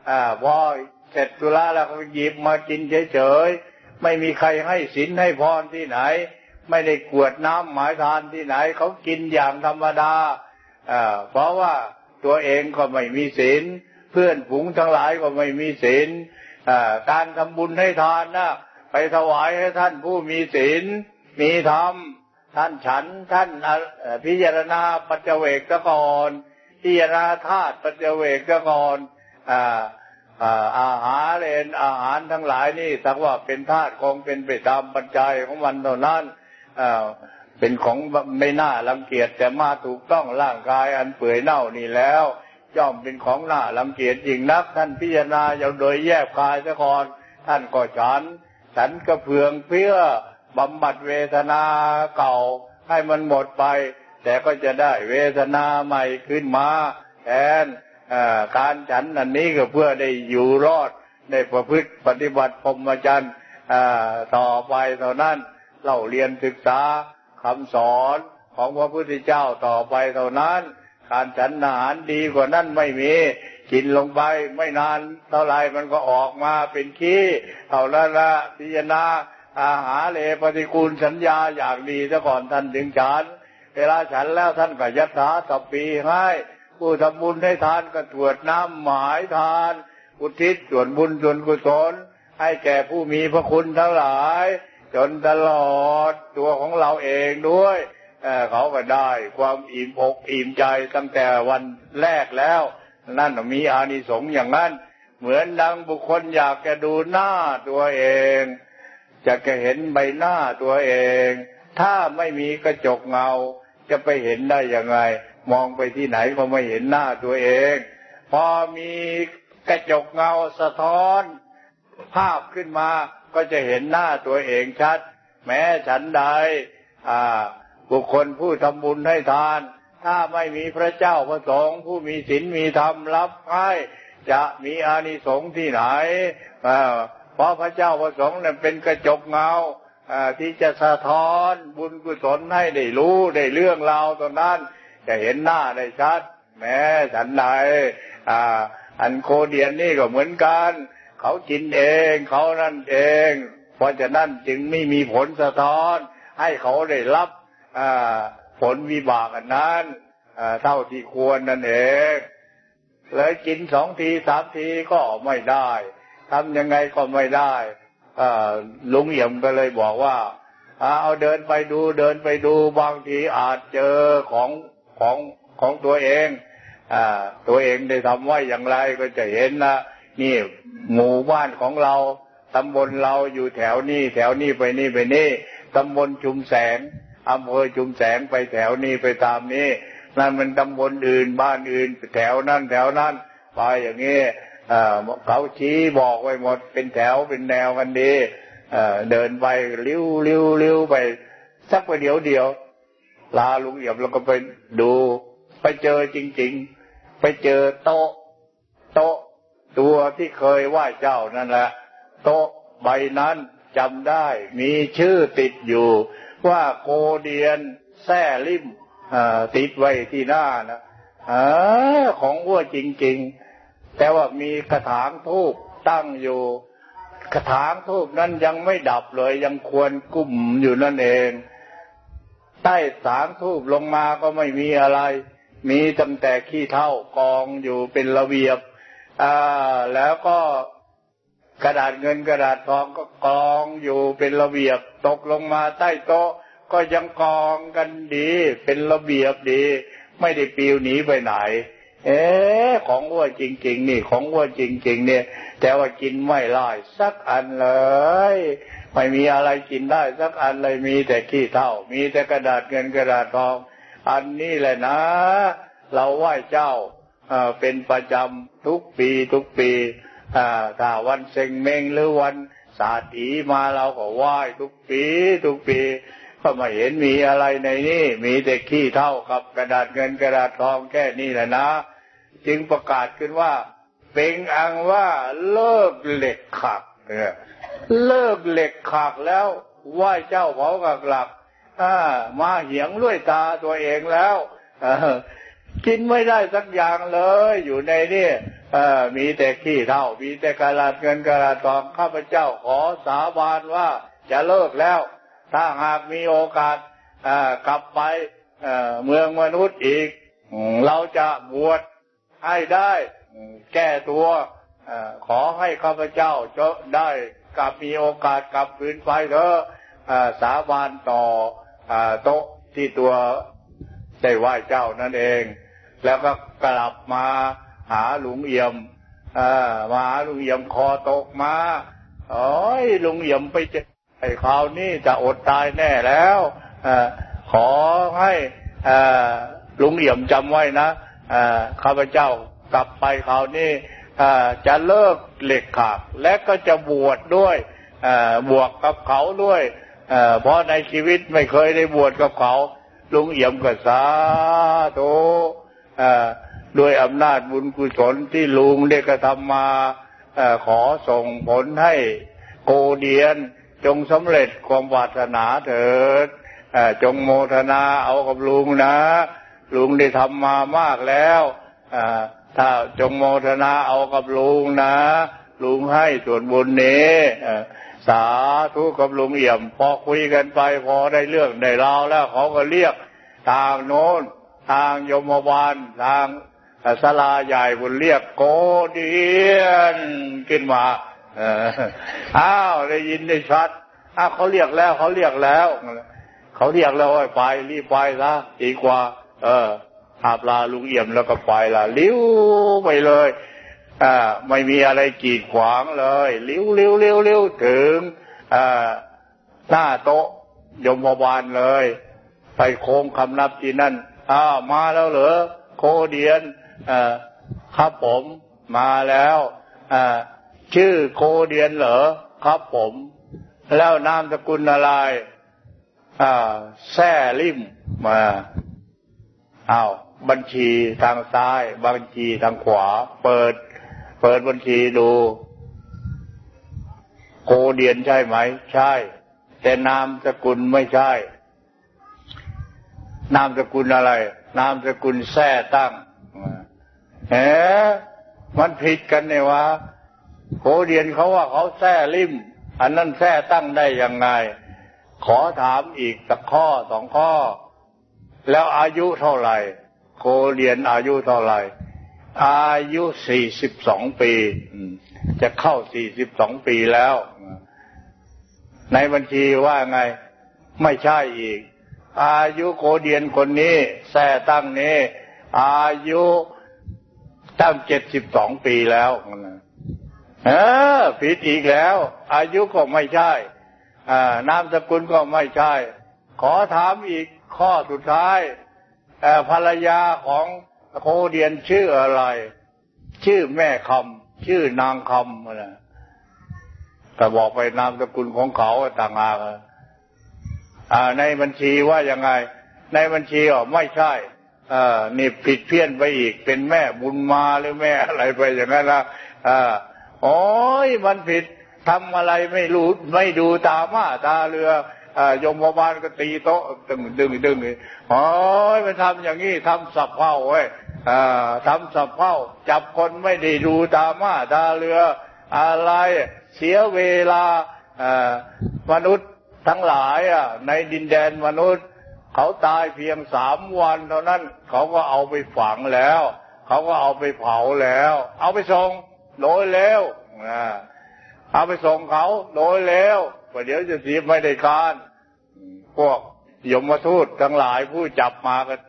อ่าพอเสร็จตุลาแล้วก็หยิบมากินเฉยๆไม่มีใครให้ศีลให้พรที่ไหน ไม่ได้กวดน้ำหมายทานที่ไหน เขากินอย่างธรรมดาอ่าเพราะว่าตัวเองก็ไม่มีศีลเพื่อนฝูงทั้งหลายก็ไม่มีศีลการทำบุญให้ทานนะไปถวายให้ท่านผู้มีศีลมีธรรม ท่านฉันท่านพิจารณาปัจเจเวกตะกอนพิจารณาธาตุปัจเจเวกตะกอนอาหารเลนอาหารทั้งหลายนี่สักว่าเป็นธาตุคงเป็นไปตามปัจจัยของมันเท่านั้นเป็นของไม่น่ารังเกียจแต่มาถูกต้องร่างกายอันเปื่อยเน่านี่แล้วย่อมเป็นของน่ารังเกียจยิ่งนัก ท่านพิจารณาอย่างโดยแยกกายซะก่อนท่านก็ฉัน ฉันกระเพื่องเพื่อ บำบัดเวทนาเก่าให้มันหมดไป แต่ก็จะได้เวทนาใหม่ขึ้นมาแทนการฉันอันนี้ก็เพื่อได้อยู่รอดได้ประพฤติปฏิบัติพรหมจรรย์ต่อไปเท่านั้นเราเรียนศึกษาคำสอนของพระพุทธเจ้าต่อไปเท่านั้น การฉันอาหารดีกว่านั้นไม่มี กินลงไปไม่นานเท่าไรมันก็ออกมาเป็นขี้เท่านั้นละพิจารณา อาหารเลปฏิกูลสัญญาอยางดีซะก่อนท่านถึงฉัน เวลาฉันแล้วท่านก็ยัดถาสับปีให้ผู้ทำบุญให้ทานก็ตรวจน้ำหมายทาน อุทิศส่วนบุญส่วนกุศล ให้แก่ผู้มีพระคุณทั้งหลาย จนตลอดตัวของเราเองด้วยเขาก็ได้ความอิ่มอกอิ่มใจตั้งแต่วันแรกแล้ว นั่นมีอานิสงส์อย่างนั้น เหมือนดังบุคคลอยากจะดูหน้าตัวเอง จะจะเห็นใบหน้าตัวเอง ถ้าไม่มีกระจกเงา จะไปเห็นได้ยังไง มองไปที่ไหนก็ไม่เห็นหน้าตัวเอง พอมีกระจกเงาสะท้อน ภาพขึ้นมาก็จะเห็นหน้าตัวเองชัด แม้ฉันใดบุคคลผู้ทำบุญให้ทาน ถ้าไม่มีพระเจ้าพระสงฆ์ผู้มีศีลมีธรรมรับให้จะมีอานิสงส์ที่ไหน เพราะพระเจ้าพระสงฆ์เนี่ยเป็นกระจกเงาที่จะสะท้อนบุญกุศลให้ได้รู้ได้เรื่องราวตรงนั้น จะเห็นหน้าได้ชัด แม้ฉันใดอันโคเดียนนี่ก็เหมือนกัน เขากินเองเขานั่นเอง เพราะฉะนั้นจึงไม่มีผลสะท้อน ให้เขาได้รับผลวิบากอันนั้นเท่าที่ควรนั่นเองเลยกินสองทีสามทีก็ไม่ได้ ทำยังไงก็ไม่ได้ลุงเอี่ยมก็เลยบอกว่าเอาเดินไปดูเดินไปดูบางทีอาจเจอของของของตัวเองอตัวเองได้ทำไว้อย่างไรก็จะเห็นนะนี่หมู่บ้านของเราตำบลเราอยู่แถวนี้ แถวนี้ไปนี่ไปนี่ตำบลชุมแสงอำเภอชุมแสงไปแถวนี้ไปตามนี้นั่นมันตำบลอื่นบ้านอื่นแถวนั้นแถวนั้นไปอย่างนี้ เขาชี้บอกไว้หมด เป็นแถวเป็นแนวกันดีเดินไปเลี้ยวเลี้ยวเลี้ยวไป สักไปเดียวเดียว ลาลุงเอี่ยมแล้วก็ไปดู ไปเจอจริง ๆ ไปเจอโต๊ะ โต๊ะ ตัวที่เคยไหว้เจ้านั่นแหละโต๊ะใบนั้นจำได้ มีชื่อติดอยู่ ว่าโกเดียนแซ่ลิมติดไว้ที่หน้านะอของวัวจริง ๆ แต่ว่ามีกระถางทูบตั้งอยู่ กระถางทูบนั้นยังไม่ดับเลย ยังควรกุมอยู่นั่นเอง ใต้สางทูบลงมาก็ไม่มีอะไร มีตั้งแต่ขี้เท่ากองอยู่เป็นระเบียบอ่าแล้วก็กระดาษเงินกระดาษทองก็กองอยู่เป็นระเบียบตกลงมาใต้โต๊ะก็ยังกองกันดี เป็นระเบียบดี ไม่ได้ปิวหนีไปไหน เอ๊ของวัวจริง ๆ นี่ ของวัวจริง ๆ เนี่ย แต่ว่ากินไม่ได้สักอันเลย ไม่มีอะไรกินได้สักอันเลยมีแต่ขี้เท่า มีแต่กระดาษเงินกระดาษทอง อันนี้แหละนะ เราไหว้เจ้าเป็นประจำทุกปีทุกปีถ้าวันเซงเมงหรือวันสาตีมาเราก็ไหว้ทุกปีทุกปีก็ไม่เห็นมีอะไรในนี้มีแต่ขี้เท่ากับกระดาษเงินกระดาษทองแค่นี้แหละนะ จึงประกาศขึ้นว่า เป็นอังว่าเลิกเหล็กขักเลิกเหล็กขักแล้วไหว้เจ้าเผากับหลักมาเหียงลุวยตาตัวเองแล้วกินไม่ได้สักอย่างเลย อยู่ในนี่มีแต่ขี้เท่า มีแต่กระดาษเงินกระดาษทองข้าพเจ้าขอสาบานว่าจะเลิกแล้ว ถ้าหากมีโอกาสกลับไปเมืองมนุษย์อีก เราจะบวช ให้ได้แก้ตัวขอให้ข้าพเจ้าจะได้กลับมีโอกาสกลับคืนไปเถอะสาบานต่อโต๊ะที่ตัวได้ไหว้เจ้านั่นเอง แล้วก็กลับมาหาลุงเอี่ยมมาหาลุงเอี่ยมคอตกมาโอ้ยลุงเอี่ยมไปเจอไอ้คราวนี้จะอดตายแน่แล้วอขอให้ลุงเอี่ยมจำไว้นะ ข้าพเจ้ากลับไปคราวนี้จะเลิกเหล็กขาดและก็จะบวชดด้วยบวกกับเขาด้วยเพราะในชีวิตไม่เคยได้บวชกับเขาลุงเอี่ยมก็สาธุด้วยอำนาจบุญกุศลที่ลุงได้กระทำมาขอส่งผลให้โกเดียนจงสำเร็จความวาสนาเถิดจงโมทนาเอากับลุงนะ ลุงได้ทำมามากแล้วถ้าจงโมทนาเอากับลุงนะ ลุงให้ส่วนบุญนี้สาธุกับลุงเอี่ยม พอคุยกันไปพอได้เรื่องได้ราวแล้วเขาก็เรียกทางโน้น ทางยมบาลทางศาลาใหญ่บุญเรียกโกเดียนขึ้นมาอ้าวได้ยินได้ชัดอ้าวเขาเรียกแล้วเขาเรียกแล้ว เขาเรียกเราว่าไปรีบไปซะดีกว่า เอออาบลาลุงเอี่ยมแล้วก็ไปละลิ้วไปเลยอ่าไม่มีอะไรกีดขวางเลยลิ้วลิ้วลิ้วลิ้วถึงอ่าหน้าโต๊ะยมบาลเลย ไปโค้งคำนับที่นั่นอ้าวมาแล้วเหรอโคเดียนอ่าครับผมมาแล้วอ่าชื่อโคเดียนเหรอครับผม แล้วนามสกุลอะไรอ่าแซ่ริมมา อ้าวบัญชีทางซ้าย บัญชีทางขวา เปิด เปิดบัญชีดู โคเดียนใช่ไหม ใช่ แต่นามสกุลไม่ใช่ นามสกุลอะไร นามสกุลแท้ตั้งเอ๋มันผิดกันเนี่ยวะโคเดียนเขาว่าเขาแท้ริม อันนั้นแท้ตั้งได้ยังไง ขอถามอีกสักข้อสองข้อ แล้วอายุเท่าไหร่โคเรียนอายุเท่าไหร่ อายุสี่สิบสองปี จะเข้าสี่สิบสองปีแล้ว ในบัญชีว่าไง ไม่ใช่อีก อายุโคเดียนคนนี้แท้ตั้งนี้ อายุตั้งเจ็ดสิบสองปีแล้วเออผิดอีกแล้ว อายุก็ไม่ใช่นามสกุลก็ไม่ใช่ ขอถามอีก ข้อสุดท้ายภรรยาของโคเดียนชื่ออะไร ชื่อแม่คำชื่อนางคำนะแต่บอกไปนามสกุลของเขาต่างหากในบัญชีว่ายังไง ในบัญชีอ๋อไม่ใช่นี่ผิดเพี้ยนไปอีก เป็นแม่บุญมาหรือแม่อะไรไปอย่างนั้นละโอ้ยมันผิดทำอะไรไม่รู้ไม่ดูตามาตาเรือ ยมบาลก็ตีโต๊ะดึงดึงดึงโอ้ยไปทำอย่างนี้ทำสับเพ้าเว้ยทำสับเพ้า จับคนไม่ได้ดูตามาตาเรือ อะไรเสียเวลามนุษย์ทั้งหลายอะในดินแดนมนุษย์ เขาตายเพียงสามวันเท่านั้น เขาก็เอาไปฝังแล้ว เขาก็เอาไปเผาแล้ว เอาไปส่งโดยแล้วเอาไปส่งเขาโดยแล้ว ประเดี๋ยวจะเสียไม่ได้การพวกยมทูตทั้งหลายผู้จับมากัน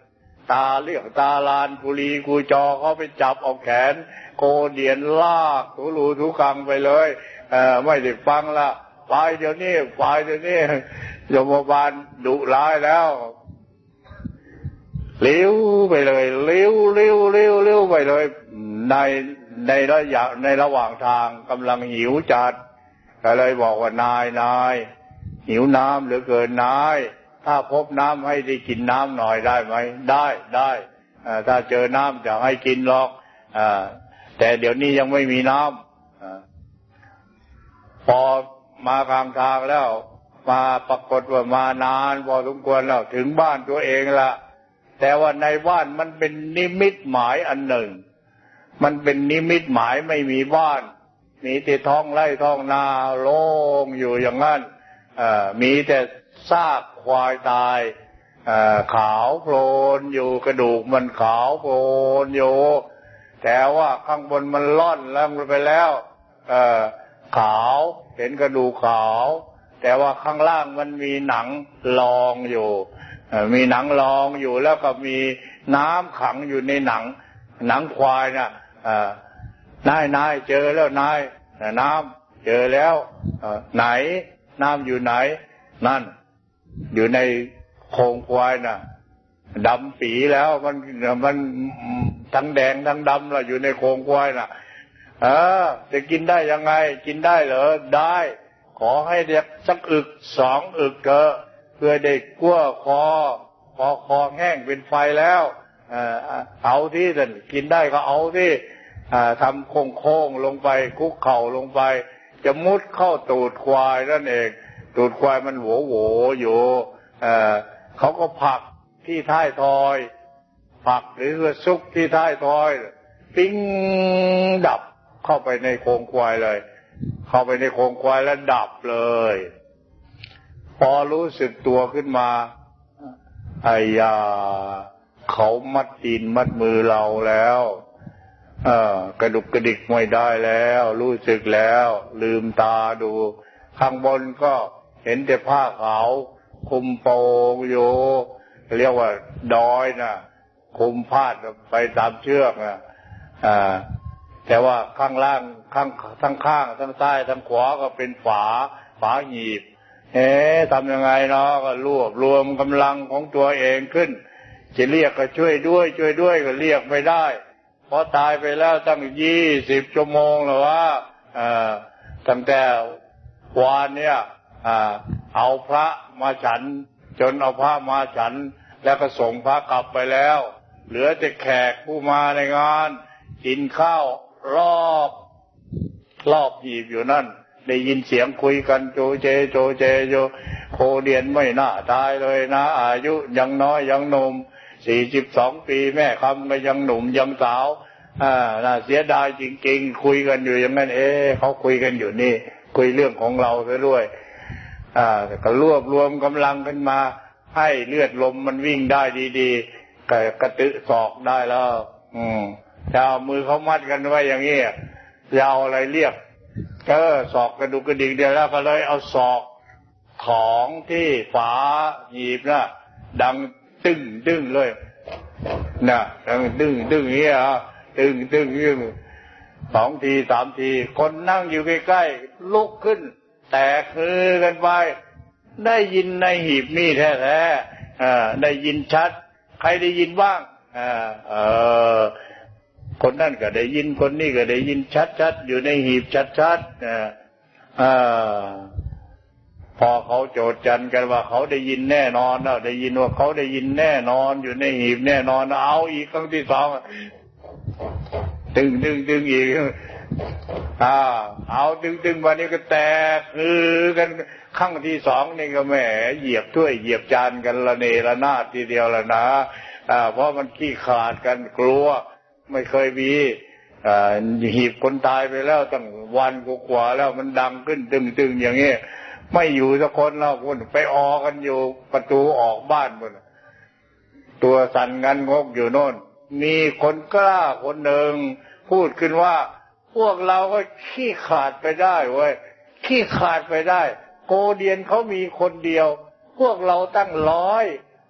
ตาเรียกตาลานกุลีกูจอเขาไปจับเอาแขน โกเดียนลากทุลูทุกังไปเลยเออไม่ได้ฟังละไปเดี๋ยวนี้ไปเดี๋ยวนี้ยมบาลดุร้ายแล้วเลี้ยวไปเลยเลี้ยวเลี้ยวเลี้ยวเลี้ยวไปเลย ในในระยะในระหว่างทางกำลังหิวจัด ก็เลยบอกว่านายนายหิวน้ำเหลือเกินนาย ถ้าพบน้ำให้ได้กินน้ำหน่อยได้ไหมได้ได้ถ้าเจอน้ำจะให้กินหรอกอแต่เดี๋ยวนี้ยังไม่มีน้ำพอมากลางทางแล้ว มาปรากฏว่ามานานพอสมควรแล้วถึงบ้านตัวเองละแต่ว่าในบ้านมันเป็นนิมิตหมายอันหนึ่ง มันเป็นนิมิตหมายไม่มีบ้าน มีแต่ท้องไร่ท้องนาโล่งอยู่อย่างนั้นมีแต่ซากควายตายขาวโพลนอยู่กระดูกมันขาวโพลนอยู่แต่ว่าข้างบนมันล่อนแล้วไปแล้วขาวเห็นกระดูกขาว แต่ว่าข้างล่างมันมีหนังรองอยู่มีหนังรองอยู่แล้วก็มีน้ำขังอยู่ในหนัง หนังควายนะ่ะ นายนายเจอแล้วนายน้ำเจอแล้วไหนน้ำอยู่ไหน นั่น อยู่ในโคงควายน่ะดำปีแล้วมันมันทั้งแดงทั้งดำเราอยู่ในโคงควายน่ะ เออจะกินได้ยังไง กินได้เหรอได้ ขอให้เด็กสักอึกสองอึกเถอะเพื่อเด็กกั้วคอคอคอแห้งเป็นไฟแล้ว เออเอาที่ท่นกินได้ก็เอาที่ ทำโค้งโค้งลงไปคุกเข่าลงไป จะมุดเข้าตูดควายนั่นเอง ตูดควายมันหัวโหวอยู่เขาก็ผักที่ท้ายทอย ผักหรือซุกที่ท้ายทอย ปิ้งดับเข้าไปในโครงควายเลย เข้าไปในโครงควายแล้วดับเลย พอรู้สึกตัวขึ้นมาไอ้ยาเขามัดตีนมัดมือเราแล้ว กระดุกกระดิกไม่ได้แล้ว รู้สึกแล้ว ลืมตาดู ข้างบนก็เห็นแต่ผ้าขาวคุมโปงอยู่เรียกว่าดอยนะคุมพาดไปตามเชือกนะอ่า แต่ว่าข้างล่างข้างทั้งข้างทั้งใต้ทั้งขวาก็เป็นฝา ฝาหีบเอ๊ะทำยังไงเนาะก็รวบรวมกำลังของตัวเองขึ้น จะเรียกก็ช่วยด้วย ช่วยด้วยก็เรียกไม่ได้ พราะตายไปแล้วตั้งยี่สิบชั่วโมงแล้วว่าตั้งแต่วานเนี่ยอเอาพระมาฉัน จนเอาพระมาฉัน แล้วก็ส่งพระกลับไปแล้ว เหลือแต่แขกผู้มาในงาน กินข้าวรอบรอบหีบอยู่นั่น ได้ยินเสียงคุยกันโจเจ โจเจโยโคเดียนไม่น่าตายเลยนะ อายุยังน้อยยังหนุ่ม สี่สิบสองปีแม่คำก็ยังหนุ่มยังสาว อ่าน่าเสียดายจริง ๆ คุยกันอยู่อย่างนั้น เอ๊เขาคุยกันอยู่นี่ คุยเรื่องของเราซะด้วย อ่าก็รวบรวมกำลังขึ้นมา ให้เลือดลมมันวิ่งได้ดีๆกกระตือศอกได้แล้ว อืมจะเอามือเขามัดกันไว้อย่างนี้จะเอาอะไรเรียกก็ศอกกระดูกกระดิกเดียวแล้วก็เลยเอาศอกของที่ฝาหีบน่ะดัง ตึงตึ้งเลยนะดังตึ้งตึ้งเงี้ยตึงตึ้งเงี้ยสองทีสามที คนนั่งอยู่ใกล้ๆลุกขึ้น แต่คือกันไป ได้ยินในหีบนี่แท้ๆได้ยินชัด ใครได้ยินบ้างเออคนนั่นก็ได้ยินคนนี้ก็ได้ยินชัดๆอยู่ในหีบชัดๆอ พอเขาโจดจันกันว่าเขาได้ยินแน่นอนแล้วได้ยินว่าเขาได้ยินแน่นอนอยู่ในหีบแน่นอนเอาอีกครั้งที่สองตึงตึงตึงอีกอ่าเอาตึงตึงวันนี้ก็แตกคือกันครั้งที่สองนี่ก็แหมเหยียบถ้วยเหยียบจานกันละเนระนาดทีเดียวละนะอ่าเพราะมันขี้ขาดกันกลัว ไม่เคยมีหีบคนตายไปแล้วตั้งวันกว่าแล้วมันดังขึ้นตึงๆอย่างนี้ ไม่อยู่สักคนแล้วคนไปออกันอยู่ประตูออกบ้านหมดตัวสั่นงันงกอยู่โน่น มีคนกล้าคนหนึ่งพูดขึ้นว่า พวกเราก็ขี้ขาดไปได้เว้ยขี้ขาดไปได้ โกเดียนเขามีคนเดียว พวกเราตั้งร้อย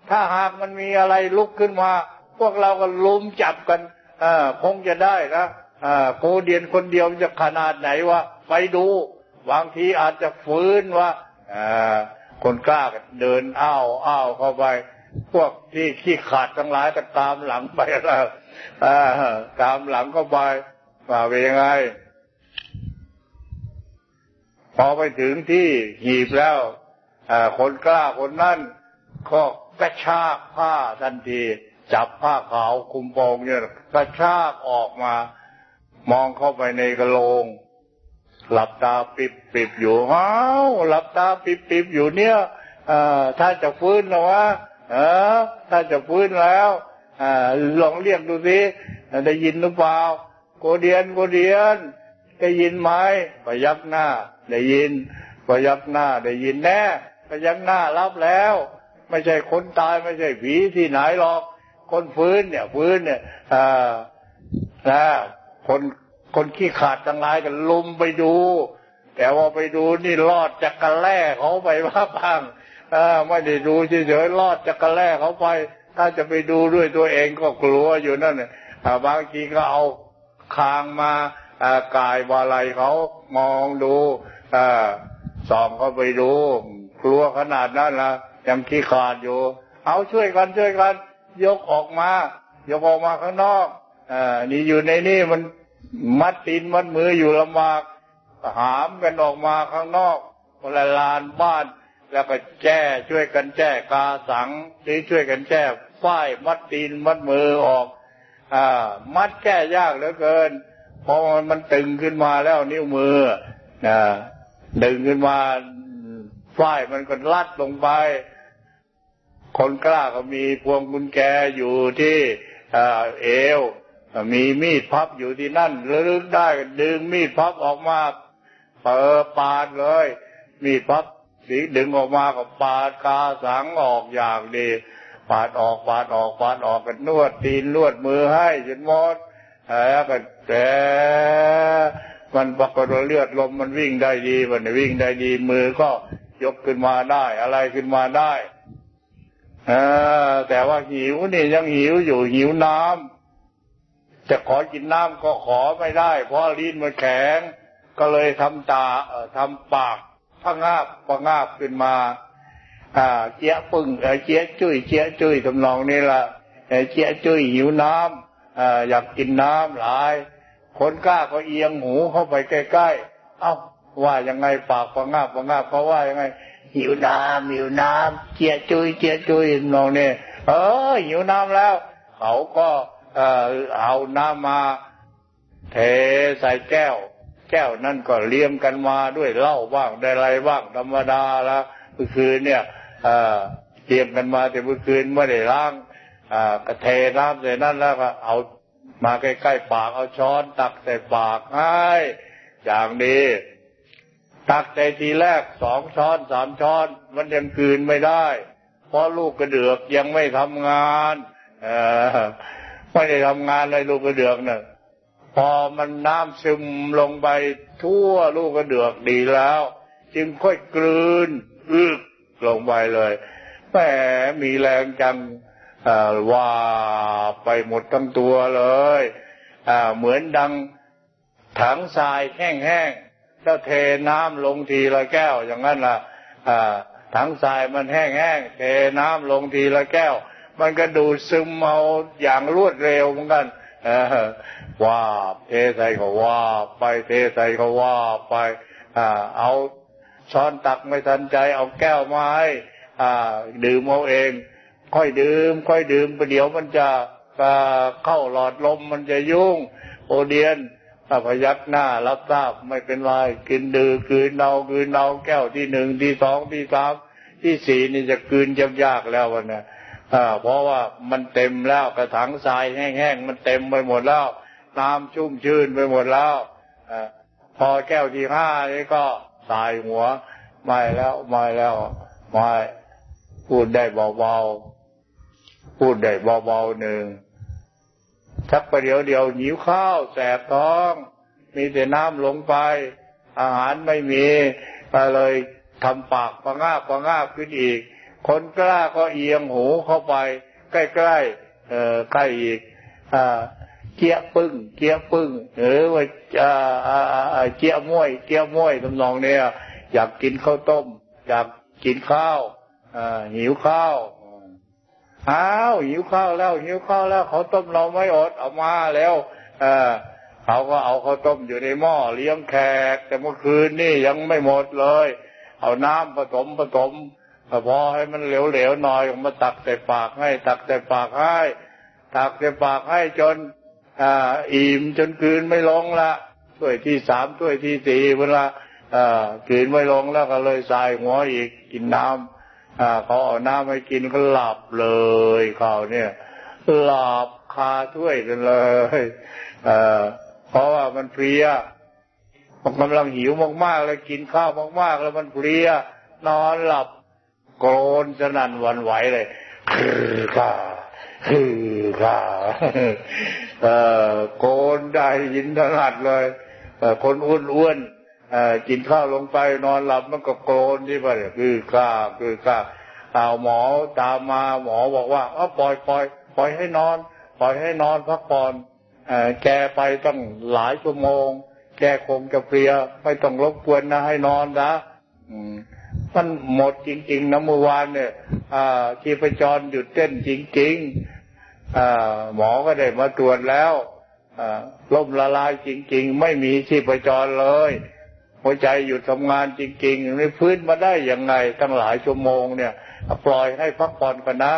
ถ้าหากมันมีอะไรลุกขึ้นมา พวกเราก็ลุมจับกันอคงจะได้นะโกเดียนคนเดียวจะขนาดไหนวะไปดู บางทีอาจจะฟื้นว่าคนกล้าเดินอ้าวอ้าวเข้าไป พวกที่ขี้ขาดทั้งหลายก็ตามหลังไปแล้วตามหลังเข้าไปว่าเป็นยังไง พอไปถึงที่หีบแล้วคนกล้าคนนั้นก็กระชากผ้าทันทีจับผ้าขาวคุมโปงเนี่ยกระชากออกมา มองเข้าไปในกระโลง หลับตาปิบปิบอยู่อ้าวหลับตาปิบปิบอยู่เนี่ยถ้าจะฟื้นนะวะเออ ถ้าจะฟื้นแล้วอลองเรียกดูสิได้ยินหรือเปล่าโกเดียนโกเดียน ได้ยินไหมพยักหน้า ได้ยินพยักหน้า ได้ยินแน่พยักหน้ารับแล้ว ไม่ใช่คนตายไม่ใช่ผีที่ไหนหรอก คนฟื้นเนี่ยฟื้นเนี่ยอ่านะคน คนขี้ขาดทั้งหลายกันลุมไปดู แต่ว่าไปดูนี่รอดจากกระแล่เขาไปว่าพังอไม่ได้ดูเฉยๆรอดจากกระแล่เขาไป ถ้าจะไปดูด้วยตัวเองก็กลัวอยู่นั่นเนี่ยบางทีก็เอาคางมาอากายวาลัยเขามองดูอส่องเขาไปดูกลัวขนาดนั้นละยังขี้ขาดอยู่ เอาช่วยกันช่วยกัน ยกออกมา ยกออกมาข้างนอกอนี่อยู่ในนี่มัน มัดตีนมัดมืออยู่ลำบากหามกันออกมาข้างนอกละลานบ้าน แล้วก็แจ้ช่วยกันแจ้กาสังหรือช่วยกันแจ้ฝ้ายมัดตีนมัดมือออกอ่ามัดแก้ยากเหลือเกินเพราะมันมันตึงขึ้นมาแล้วนิ้วมืออ่าดึงขึ้นมาฝ้ายมันก็ลัดลงไป คนกล้าก็มีพวงกุญแจอยู่ที่เอว มีมีดพับอยู่ที่นั่นลึกได้ดึงมีดพับออกมาเปิดปาดเลย มีดพับสีดึงออกมาก็ปาดกาสังออกอย่างดีปาดออกปาดออกปาดออกกันนวดตีนนวดมือให้จนหมดแล้วก็แต่มันปรากฏเลือดลมมันวิ่งได้ดีมันวิ่งได้ดีมือก็ยกขึ้นมาได้ อะไรขึ้นมาได้อแต่ว่าหิวนี่ยังหิวอยู่หิวน้ำ จะขอกินน้ำก็ขอไม่ได้ เพราะลิ้นมันแข็ง ก็เลยทำตาเอทำปากพงาบพงาบขึ้นมาอ่าเจี๊ยปึ้งเอเจี๊ยจุ้ยเจี๊ยจุ้ยทำนองนี้ละเเจี๊ยจุ้ยหิวน้ำอ่าอยากกินน้ำหลาย คนกล้าก็เอียงหูเข้าไปใกล้ๆเอ้าว่ายังไงปากพงาบพงาบเขาว่ายังไง หิวน้ำหิวน้ำเจี๊ยจุยเจี๊ยจุยน้องเนี่ยเออหิวน้ำแล้ว เขาก็ เอาน้ำมาเทใส่แก้ว แก้วนั่นก็เลี้ยงกันมาด้วยเหล้าบ้างได้ไรบ้างธรรมดาแล้วเมื่อคืนเนี่ยเตรียมกันมาแต่เมื่อคืนไม่ได้ล้างกระเทน้ำใส่นั่นแล้วก็เอามาใกล้ๆปากเอาช้อนตักใส่ปากให้อย่างนี้ตักแต่ทีแรกสองช้อนสามช้อน มันยังคืนไม่ได้ เพราะลูกกระเดือกยังไม่ทำงานเออ ไม่ได้ทำงานเลยลูกกระเดือกเนี่ยพอมันน้ำซึมลงไปทั่วลูกกระเดือกดีแล้ว จึงค่อยกลืนอึกลงไปเลยแหมมีแรงจังว่าไปหมดทั้งตัวเลยเหมือนดังถังทรายแห้งๆถ้าเทน้ำลงทีละแก้ว อย่างนั้นล่ะถังทรายมันแห้งๆเทน้ำลงทีละแก้ว มันก็ดูดซึมเอาอย่างรวดเร็วเหมือนกันว่าเทใส่ก็ว่าไปเทใส่ก็ว่าไปเอาช้อนตักไม่ทันใจ เอาแก้วมาให้ดื่มเอาเอง ค่อยดื่ม ค่อยดื่มประเดี๋ยวมันจะเข้าหลอดลมมันจะยุ่ง โอเดียนถ้าพยักหน้ารับทราบไม่เป็นไรกินดื้อคืนเนาคืนเนาแก้วที่หนึ่งที่สองที่สามที่สี่นี่จะคืนยากยากแล้ววันนี้ เพราะว่ามันเต็มแล้วกระถางทรายแห้งๆมันเต็มไปหมดแล้วน้ำชุ่มชื่นไปหมดแล้วอพอแก้วที่ห้านี่ก็สายหัวไม่แล้วไม่แล้วไม่พูดได้เบาๆพูดได้เบาๆหนึ่งชักประเดี๋ยวเดียวหิวข้าวแสบท้อง มีแต่น้ำลงไป อาหารไม่มีก็เลยทำปากประงาบประงาบขึ้นอีก คนกล้าก็เอียงหูเข้าไป ใกล้ๆเออใกล้อีกอ่าเกี้ยปึ้ง เกี้ยปึ้งหรือว่าเกี้ยม้วย เกี้ยม้วยทำนองเนี้ยอยากกินข้าวต้ม อยากกินข้าวหิวข้าวอ้าวหิวข้าวแล้ว หิวข้าวแล้วเขาต้มเราไม่อดเอามาแล้วเออเขาก็เอาข้าวต้มอยู่ในหม้อเลี้ยงแขก แต่เมื่อคืนนี่ยังไม่หมดเลย เอาน้ำผสมผสม พอให้มันเหลวๆหน่อยมาตักใส่ปากให้ ตักใส่ปากให้ ตักใส่ปากให้จนอ่าอิ่มจนคืนไม่ลงละถ้วยที่สามถ้วยที่สี่เวลาอ่าคืนไม่ลงแล้วก็เลยใส่หัวอีกกินน้ำเขาเอาน้ำให้กินก็หลับเลยเขาเนี่ยหลับคาถ้วยกันเลยเเพราะว่ามันเพลียมันกำลังหิวมากๆเลยกินข้าวมากๆ แล้วมันเพลียนอนหลับ กรนสนั่นวันไหวเลยคือข้าคือข้าเออโกนได้ยินถนัดเลยคนอ้วนๆกินข้าวลงไปนอนหลับมันก็โกรนที่ว่าคือข้าคือข้าเอาหมอตามมาหมอบอกว่าเออปล่อยปล่อยปล่อยให้นอน ปล่อยให้นอนพักผ่อนแกไปตั้งหลายชั่วโมง แกคงจะเพลียไม่ต้องรบกวนนะให้นอนนะ มันหมดจริงๆนะเมื่อวานเนี่ยชีพจรหยุดเต้นจริงๆหมอก็ได้มาตรวจแล้วล่มละลายจริง ๆ ไม่มีชีพจรเลย หัวใจหยุดทำงานจริงๆไม่พื้นมาได้ยังไงตั้งหลายชั่วโมงเนี่ยปล่อยให้พักผ่อนกันนะ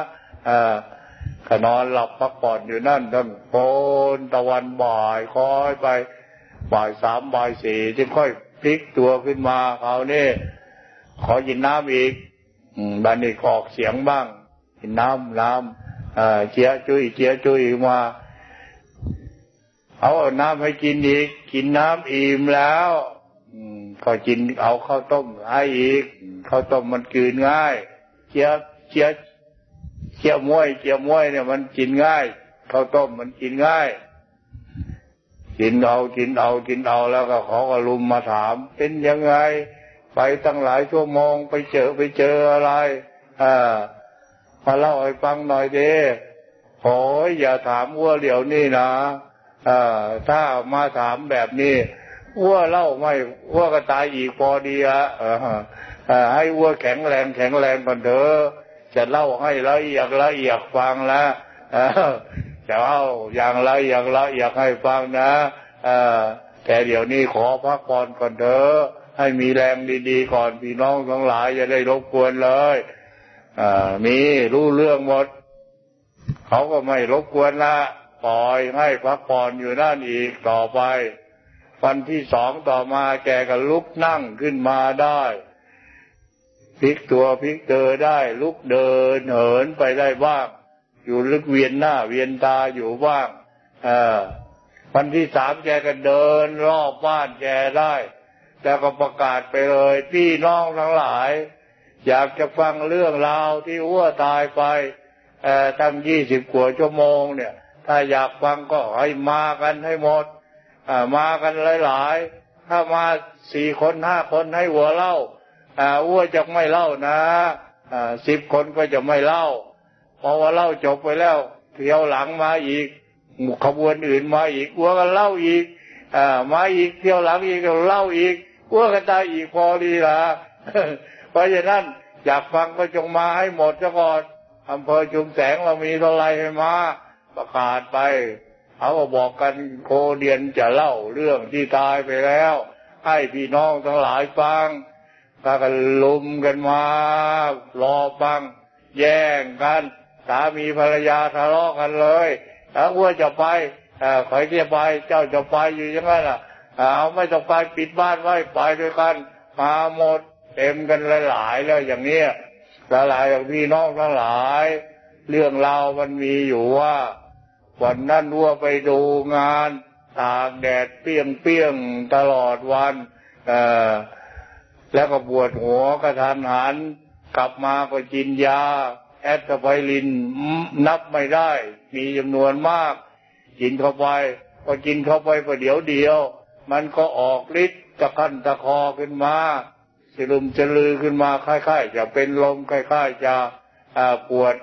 ขนอนหลับพักผ่อนอยู่นั่นตั้งโนตะวันบ่ายคอยไปบ่ายสามบ่ายสี่จึงค่อยพลิกตัวขึ้นมาเขาเนี่ย ขอยินน้ำอีกบันนี้ออกเสียงบ้างกินน้ำน้ำเจียจุยเจียจุยมาเอาน้ำให้กินอีก กินน้ำอิ่มแล้วก็กินเอาข้าวต้มให้อีกข้าวต้มมันกินง่ายเจียเจียเจียมวยเจียมวยเนี่ยมันกินง่ายข้าวต้มมันกินง่ายกินเอากินเอากินเอาแล้วก็ขาก็ลุมมาถาม เป็นยังไง ไปตั้งหลายชั่วโมงไปเจอไปเจออะไรอ่ามาเล่าให้ฟังหน่อยเด้โอ้ยอย่าถามวัวเหลียวนี่นะอ่าถ้ามาถามแบบนี้วัวเล่าไม่วัวก็ตายอีกพอดีอะให้วัวแข็งแรงแข็งแรงก่อนเถอะจะเล่าให้ละเอียดละเอียดฟังแล้วจะเล่าอย่างละเอียดละเอียดให้ฟังนะแต่เดี๋ยวนี้ขอพักผ่อนก่อนเถอะ ให้มีแรงดีๆก่อนพี่น้องทั้งหลายจะได้รบกวนเลยมีรู้เรื่องหมด เขาก็ไม่รบกวนละปล่อยให้พักผ่อนอยู่นั่นอีกต่อไป วันที่สองต่อมาแกก็ลุกนั่งขึ้นมาได้พลิกตัวพลิกเดินได้ลุกเดินเหินไปได้บ้าง อยู่ลึกเวียนหน้าเวียนตาอยู่บ้างอวันที่สามแกก็เดินรอบบ้านแกได้ แล้วก็ประกาศไปเลยพี่น้องทั้งหลาย อยากจะฟังเรื่องราวที่วัวตายไปตั้งยี่สิบกว่าชั่วโมงเนี่ย ถ้าอยากฟังก็ให้มากันให้หมดมากันหลายๆ ถ้ามาสี่คนห้าคนให้หัวเล่าวัวจะไม่เล่านะสิบคนก็จะไม่เล่าเพอว่าเล่าจบไปแล้วเที่ยวหลังมาอีกขบวนอื่นมาอีกวัวก็เล่าอีกอมาอีกเที่ยวหลังอีกเล่าอีก วัวก็ตายอีกพอดีละเพราะฉะนั้นอยากฟังก็จงมาให้หมดซะก่อนอำเภอจุมแสงเรามีเท่าไรให้มาประกาศไปเขาก็บอกกันโคเดียนจะเล่าเรื่องที่ตายไปแล้ว ให้พี่น้องทั้งหลายฟังพากันลุมกันมา รอฟัง แย่งกัน สามีภรรยาทะเลาะกันเลยถ้าว่าจะไปใครจะไป เจ้าจะไปอยู่ยังไงล่ะ เอาไม่ต้องไปปิดบ้านไว้ไปด้วยกันมาหมดเต็มกันหลายๆแล้วอย่างเนี้ยหลายๆอย่างพี่น้องทั้งหลาย เรื่องราวมันมีอยู่ว่า วันนั้นวัวไปดูงานตากแดดเปี้ยงเปี้ยงตลอดวันเออแล้วก็ปวดหัวกระทันหัน กลับมาก็กินยา แอสไพรินนับไม่ได้ มีจำนวนมาก กินเข้าไปพอกินเข้าไปประเดี๋ยวเดียว มันก็ออกฤทธิ์ตะคันตะคอขึ้นมาสลุมจะลือขึ้นมาคล้ายๆจะเป็นลมคล้ายๆจะปวด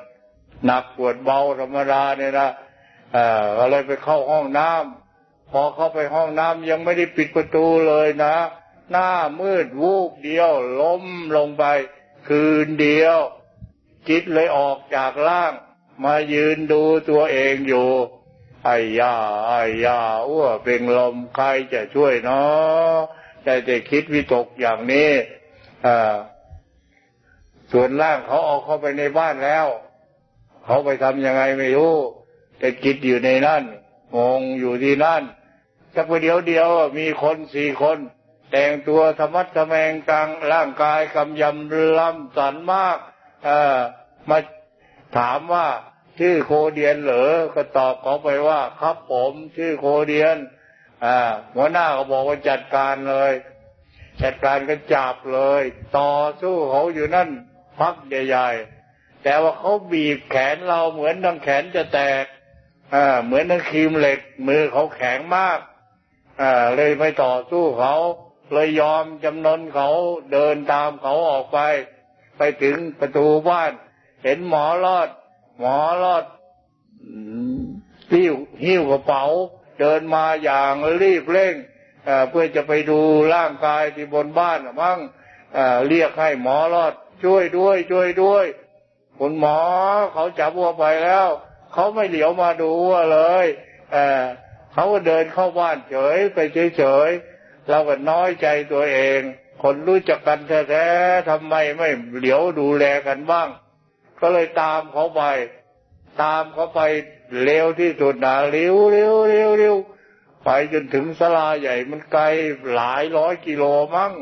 หนักปวดเบาธรรมดาเนี่ยนะก็เลยไปเข้าห้องน้ำพอเข้าไปห้องน้ำยังไม่ได้ปิดประตูเลยนะ หน้ามืดวูบเดียวล้มลงไป คืนเดียว จิตเลยออกจากร่าง มายืนดูตัวเองอยู่ ไอ้ยาไอ้ยาอ้วเป็นลมใครจะช่วยเนาะแต่จะคิดวิตกอย่างนี้อ่าส่วนร่างเขาเอาเข้าไปในบ้านแล้ว เขาไปทำยังไงไม่รู้แต่คิดอยู่ในนั่นงงอยู่ที่นั่นสักประเดี๋ยวเดียวมีคนสี่คน แต่งตัวธรรมัดทแมงกลางร่างกายกำยำลำสันมาก เออมาถามว่า ชื่อโคเดียนเหรอก็ตอบเขาไปว่า ครับผมชื่อโคเดียน อ่า หัวหน้าก็บอกว่าจัดการเลย จัดการก็จับเลย ต่อสู้เขาอยู่นั่นพักใหญ่ๆแต่ว่าเขาบีบแขนเราเหมือนดังแขนจะแตกอ่าเหมือนดังครีมเหล็ก มือเขาแข็งมากอ่าเลยไม่ต่อสู้เขาเลยยอมจำนนเขาเดินตามเขาออกไป ไปถึงประตูบ้าน เห็นหมอรอด หมอรอดหิ้วหิ้วกระเป๋า เดินมาอย่างรีบเร่งเพื่อจะไปดูร่างกายที่บนบ้านมั้งเรียกให้หมอรอด ช่วยด้วย ช่วยด้วยคุณหมอเขาจับวัวไปแล้ว เขาไม่เหลียวมาดูวัวเลยเเขาก็เดินเข้าบ้านเฉยไปเฉยเราก็น้อยใจตัวเอง คนรู้จักกันแท้ๆทำไมไม่เหลียวดูแลกันบ้าง ก็เลยตามเขาไป ตามเขาไปเร็วที่สุดนะเร็วเร็วเร็วเร็วไปจนถึงสลาใหญ่มันไกลหลายร้อยกิโลมั้ง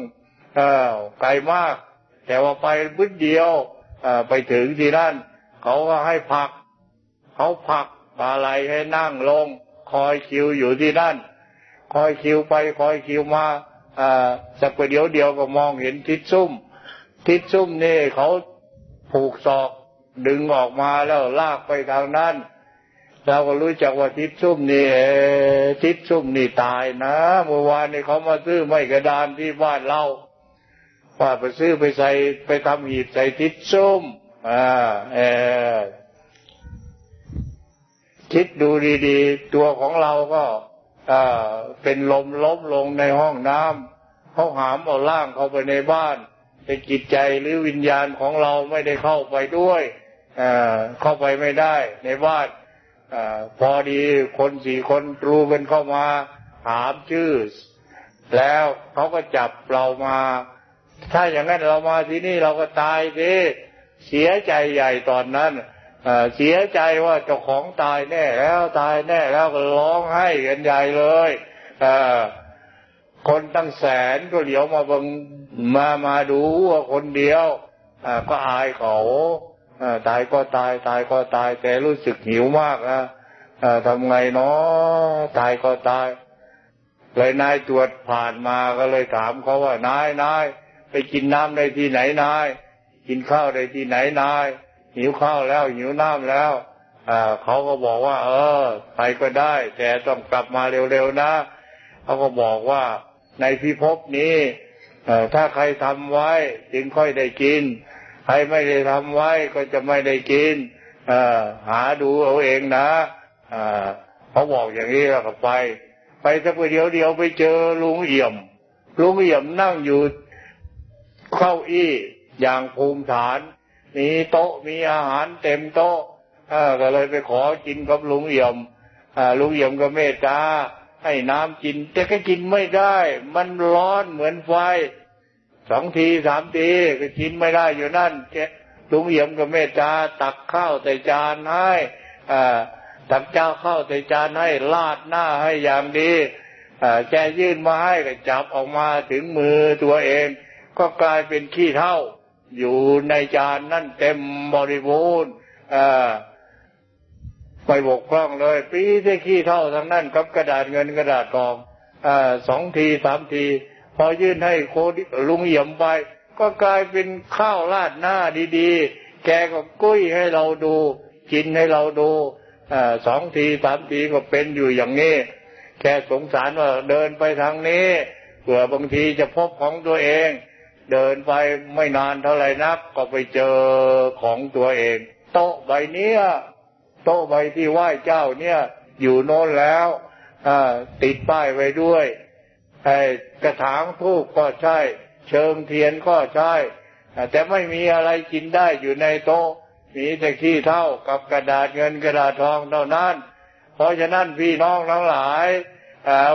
เออไกลมาก แต่ว่าไปบึ้ดเดียวอไปถึงที่นั่นเขาก็ให้พัก เขาพักอะไรให้นั่งลง คอยคิวอยู่ที่นั่น คอยคิวไปคอยคิวมาอสักประเดี๋ยวเดียวก็มองเห็นทิศซุ่ม ทิศซุ่มนี่เขาผูกศอก ดึงออกมาแล้วลากไปทางนั้น เราก็รู้จักว่าทิศซุ่มนี่ทิศซุ่มนี่ตายนะเมื่อวานนี้เขามาซื้อไม้กระดานที่บ้านเราว่าไปซื้อไปใส่ไปทำหีบใส่ทิศส้มอ่าเออคิดดูดีๆ ตัวของเราก็เป็นลมล้มลงในห้องน้ำเขาหามเอาล่างเข้าไปในบ้าน แต่จิตใจหรือวิญญาณของเราไม่ได้เข้าไปด้วย เข้าไปไม่ได้ ในบ้านอพอดีคนสี่คนรูกันเข้ามาถามชื่อ แล้วเขาก็จับเรามา ถ้าอย่างนั้นเรามาที่นี่เราก็ตายสิเสียใจใหญ่ตอนนั้นเสียใจว่าเจ้าของตายแน่แล้วตายแน่แล้วก็ร้องไห้กันใหญ่เลยคนตั้งแสนก็เหลียวมาบังมามาดูว่าคนเดียวก็อายเขา ตายก็ตาย ตายก็ตาย แต่รู้สึกหิวมากนะทำไงเนาะตายก็ตาย เลยนายตรวจผ่านมาก็เลยถามเขาว่านายนายไปกินน้ำในที่ไหนนาย กินข้าวในที่ไหนนาย หิวข้าวแล้ว หิวน้ำแล้วเขาก็บอกว่า เออ ไปก็ได้ แต่ต้องกลับมาเร็วๆนะเขาก็บอกว่าในพิภพนี้ถ้าใครทำไว้จึงค่อยได้กิน รไม่ได้ทำไว้ก็จะไม่ได้กินหาดูเอาเองนะเขาบอกอย่างนี้แล้วก็ไป ไปสักเดียวเดียวไปเจอลุงเอี่ยม ลุงเอี่ยมนั่งอยู่เข้าอี้อย่างภูมิฐาน มีโต๊ะมีอาหารเต็มโต๊ะก็เลยไปขอกินกับลุงเอี่ยมลุงเอี่ยมก็เมตตาให้น้ำกิน แต่ก็กินไม่ได้ มันร้อนเหมือนไฟ สองทีสามทีก็กินไม่ได้อยู่นั่นแกลุงเอี่ยมก็เมตตาตักข้าวใส่จานให้ตักเจ้าข้าวใส่จานให้ลาดหน้าให้อย่างดีแกยื่นมาให้ก็จับออกมาถึงมือตัวเอง ก็กลายเป็นขี้เท่า อยู่ในจานนั่นเต็มบริบูรณ์ไปบกพร่องเลยปีที่ขี้เท่าทั้งนั้นกับกระดาษเงินกระดาษทองอสองทีสามที พอยื่นให้โคลุงเหี่ยมไป ก็กลายเป็นข้าวราดหน้าดีๆ แกก็กุ้ยให้เราดู กินให้เราดูอสองทีสามทีก็เป็นอยู่อย่างนี้ แกสงสารว่าเดินไปทางนี้เผื่อบางทีจะพบของตัวเอง เดินไปไม่นานเท่าไหร่นัก ก็ไปเจอของตัวเอง โต๊ะใบเนี้ยโต๊ะใบที่ไหว้เจ้าเนี่ย อยู่โน้นแล้วติดป้ายไว้ด้วย ไอ้กระถางทูกก็ใช่ เชิงเทียนก็ใช่ แต่ไม่มีอะไรกินได้อยู่ในโต๊ะ มีแต่ขี้เท่ากับกระดาษเงินกระดาษทองเท่านั้น เพราะฉะนั้นพี่น้องทั้งหลาย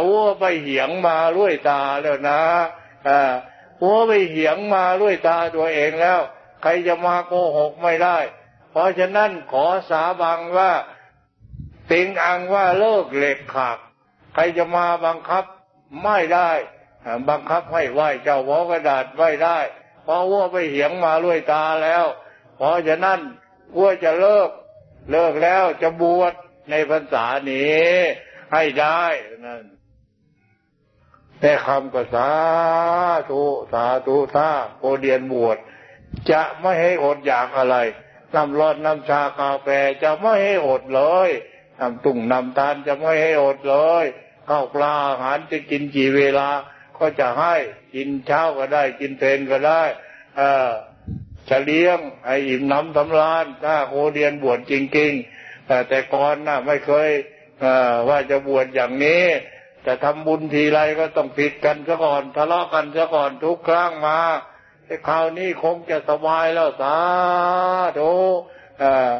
วัวไปเหียงมาลุยตาแล้วนะหัวไปเหียงมาด้วยตาตัวเองแล้ว ใครจะมาโกหกไม่ได้ เพราะฉะนั้นขอสาบังว่าติงอังว่าเลิกเหล็กขาดใครจะมาบังคับ ไม่ได้บังคับให้ไหวเจ้าหัวกระดาษไหวได้ เพราะว่าไปเหียงมาด้วยตาแล้ว เพราะฉะนั้นว่าจะเลิก เลิกแล้วจะบวชในพรรษานี้ให้ได้นั่นแต่คำก็สาธุสาธุท่าโอเดียนบวชจะไม่ให้อดอยากอะไรน้ำร้อนน้ำชากาแฟจะไม่ให้อดเลยน้ำตุ่งน้ำตาลจะไม่ให้อดเลย ข้าวปลาอาหารจะกินกี่เวลา ก็จะให้กินเช้าก็ได้ กินเพลนก็ได้เออจะเลี้ยงให้อิ่มน้ำสำราญถ้าโคเดียนบวชจริงๆแต่แต่ก่อนนะ่ะไม่เคยว่าจะบวชอย่างนี้แต่ทำบุญทีไรก็ต้องผิดกันซะก่อนทะเลาะกันซะก่อนทุกครั้งมาแต่คราวนี้คงจะสบายแล้วสาธุ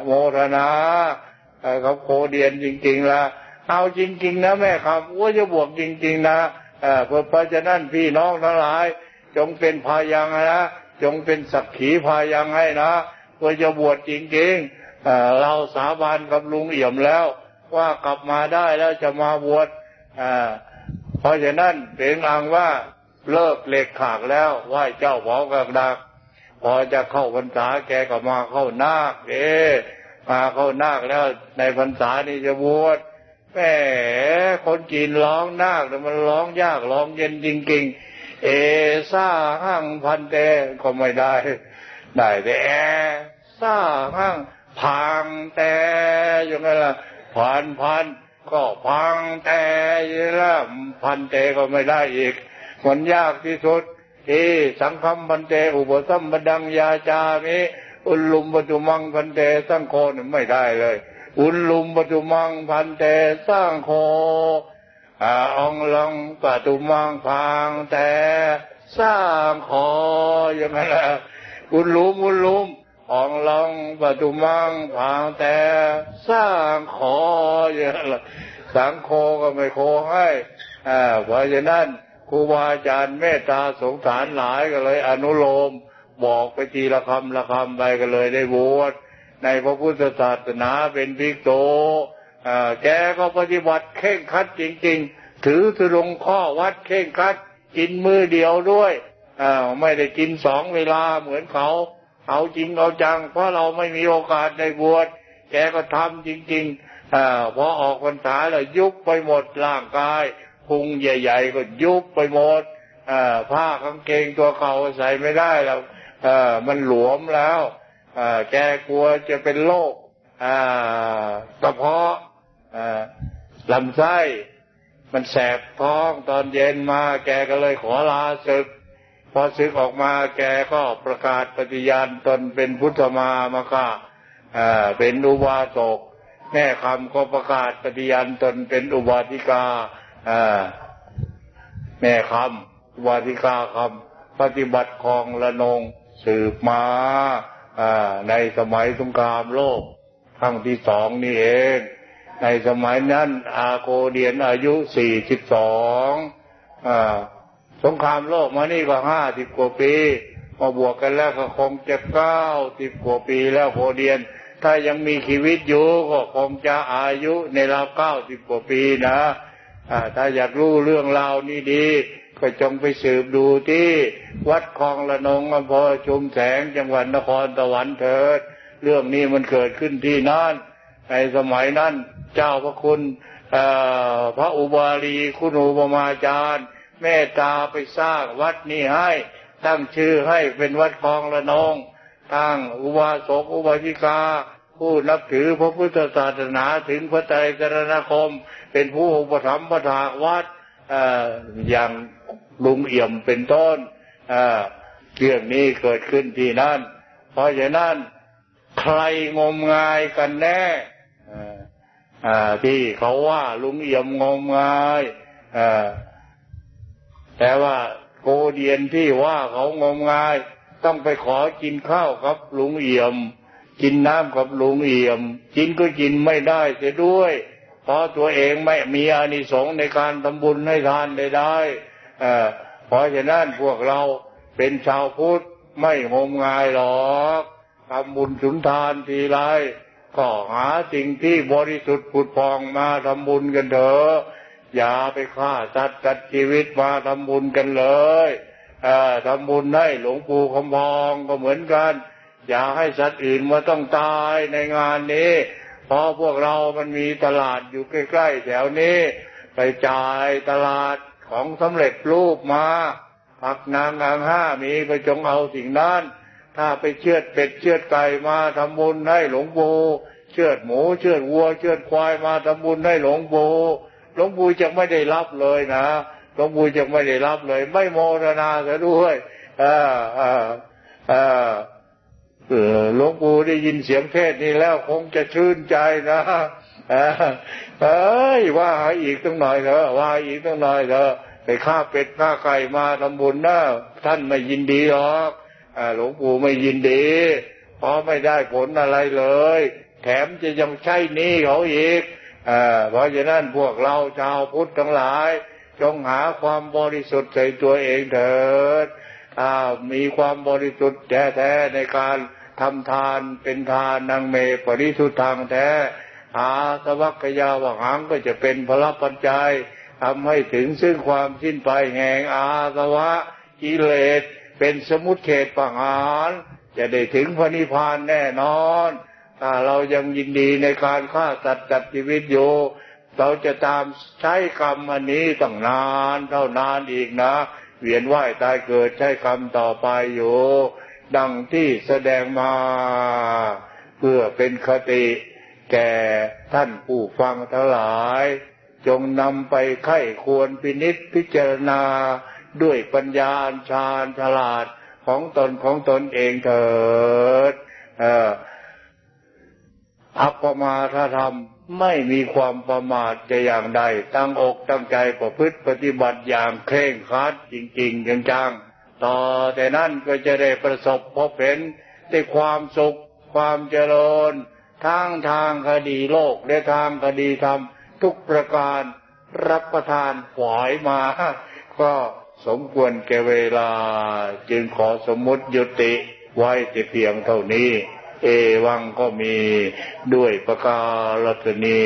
โมทนาเขาโคเดียนจริงๆละ เอาจริง ๆ นะแม่ครับว่าจะบวกจริง ๆ นะเพราะฉะนั้นพี่น้องทั้งหลาย จงเป็นพายังนะจงเป็นสักขีพายังให้นะว่าจะบวชจริงๆเราสาบานกับลุงเอี่ยมแล้ว ว่ากลับมาได้แล้วจะมาบวชเพราะฉะนั้นเป็นอังว่าเลิกเหล็กขากแล้วไหว้เจ้าเผากระดักพอจะเข้าพรรษาแกก็มาเข้านาคเอมาเข้านาคแล้วในพรรษานี่จะบวช แหมคนจีนร้องนาคแต่มันร้องยากร้องเย็นจริงๆ เอซ่าห้างพันเตก็ไม่ได้ ได้แต่แอซ่าห้างพังแต่ยังไงล่ะพันพันก็พังแต่ยี่ละพันเตก็ไม่ได้อีก มันยากที่สุดเเอสังคมพันเตอุปสัมบดังยาจามิอุลุมปจุมังพันเตสังโฆนี่ไม่ได้เลย อุลลุมปจุมังพันเตสังโฆอาองลังปตุมังพังแต่สร้างขออย่างนั้นแหละอุลลุมอุลลุมองลองปตุมังพังแต่สร้างขออย่างนั้นแหละสังโฆก็ไม่โคให้อ่าเพราะฉะนั้นครูบาอาจารย์เมตตาสงสารหลายก็เลย อนุโลม บอกไปทีละคำละคำไปก็เลยได้บวช ในพระพุทธศาสนาเป็นภิกษุแกก็ปฏิบัติเข่งคัดจริง ๆ ถือสุรงข้อวัดเข่งคัดกินมือเดียวด้วยไม่ได้กินสองเวลาเหมือนเขา เอาจริงเอาจัง เพราะเราไม่มีโอกาสได้บวชแกก็ทำจริงๆอพอออกพรรษาแล้วยุบไปหมดร่างกายพุงใหญ่ ๆ ก็ยุบไปหมดผ้ากางเกงตัวเขาใส่ไม่ได้แล้วมันหลวมแล้ว แกกลัวจะเป็นโรคกระเพาะลำไส้ มันแสบท้องตอนเย็นมา แกก็เลยขอลาศึก พอศึกออกมาแกก็ประกาศปฏิญาณตนเป็นพุทธมามากาเป็นอุบาสกแม่คำก็ประกาศปฏิญาณตนเป็นอุบาสิกาแม่คำอุบาสิกาคำปฏิบัติของละนงสืบมา ในสมัยสงครามโลกครั้งที่สองนี่เอง ในสมัยนั้น อาโกเดียนอายุสี่สิบสองสงครามโลกมานี่ก็ห้าสิบกว่าปี มาบวกกันแล้วก็คงจะเก้าสิบกว่าปีแล้วโคเดียน ถ้ายังมีชีวิตอยู่ก็คงจะอายุในราวเก้าสิบกว่าปีนะถ้าอยากรู้เรื่องราวนี้ดี ก็จงไปสืบดูที่วัดคลองละนงอำเภอชุมแสงจังหวัดนครสวรรค์เถิด เรื่องนี้มันเกิดขึ้นที่นั่นในสมัยนั้นเจ้าพระคุณพระอุบาลีคุณอุปมาจารย์ เมตตาไปสร้างวัดนี้ให้ ตั้งชื่อให้เป็นวัดคลองละนงตั้งอุบาสกอุบาสิกา ผู้นับถือพระพุทธศาสนาถึงพระไตรสรณคม เป็นผู้อุปถัมภ์ประทาวัดอย่าง ลุงเอี่ยมเป็นต้นเรื่องนี้เกิดขึ้นที่นั่น เพราะฉะนั้นใครงมงายกันแน่ที่เขาว่าลุงเอี่ยมงมงายแต่ว่าโกเดียนที่ว่าเขางมงาย ต้องไปขอกินข้าวครับลุงเอี่ยม กินน้ำกับลุงเอี่ยม กินก็กินไม่ได้เสียด้วย เพราะตัวเองไม่มีอานิสงส์ในการทำบุญให้ทานได้ได้ เพราะฉะนั้นพวกเราเป็นชาวพุทธไม่งมงายหรอกทำบุญสุนทานทีไรก็หาสิ่งที่บริสุทธิ์ผุดพองมาทำบุญกันเถอะอย่าไปฆ่าสัตว์ตัดชีวิตมาทำบุญกันเลยทำบุญให้หลวงปู่คำพองก็เหมือนกัน อย่าให้สัตว์อื่นมาต้องตายในงานนี้ เพราะพวกเรามันมีตลาดอยู่ใกล้ ๆ แถวนี้ ไปจ่ายตลาด ของสำเร็จรูปมาผักนางนางห้ามีก็จงเอาสิ่งนั้น ถ้าไปเชือดเป็ดเชือดไก่มาทำบุญให้หลวงปู่เชือดหมูเชือดวัว เชือดควายมาทำบุญให้หลวงปู่หลวงปู่จะไม่ได้รับเลยนะหลวงปู่จะไม่ได้รับเลย ไม่โมรณาซะด้วยอ่าอ่าอ่าหลวงปู่ได้ยินเสียงเทศนี้แล้วคงจะชื่นใจนะ เอ้ยว่าอีกตั้งหน่อยเถอะว่าอีกตั้งหน่อยเถอะไปฆ่าเป็ดฆ่าไก่มาทำบุญนะท่านไม่ยินดีหรอกหลวงปู่ไม่ยินดี เพราะไม่ได้ผลอะไรเลย แถมจะยังใช้นี้เขาอีกเพราะฉะนั้นพวกเราชาวพุทธทั้งหลาย จงหาความบริสุทธิ์ใส่ตัวเองเถิดมีความบริสุทธิ์แท้ในการทำทานเป็นทานนางเมปริสุทธิ์ทางแท้ อาสวัคยาวังหังก็จะเป็นพระปัจจัยทำให้ถึงซึ่งความสิ้นไปแห่งอาสวะกิเลสเป็นสมุทเขตปังหารจะได้ถึงพระนิพพานแน่นอนถ้าเรายังยินดีในการฆ่าสัตว์จัดชีวิตอยู่เราจะตามใช้กรรมอันนี้ตั้งนานเท่านานอีกนะ เวียนว่ายตายเกิดใช้กรรมต่อไปอยู่ ดังที่แสดงมา เพื่อเป็นคติ แก่ท่านผู้ฟังทั้งหลาย จงนำไปไข้ควรพินิษพิจารณาด้วยปัญญาชาญฉลาดของตนของตนเองเถิดอออัปปมาทธรรมไม่มีความประมาทจะอย่างใด ตั้งอกตั้งใจประพฤติปฏิบัติอย่างเคร่งครัดจริงๆจังๆ ต่อแต่นั้นก็จะได้ประสบพบเห็นได้ความสุขความเจริญ ทั้งทางคดีโลกและทางคดีธรรมทุกประการรับประทานหวายมา ก็สมควรแก่เวลา จึงขอสมมติยุติไว้แต่เพียงเท่านี้ เอวังก็มีด้วยประกาศนี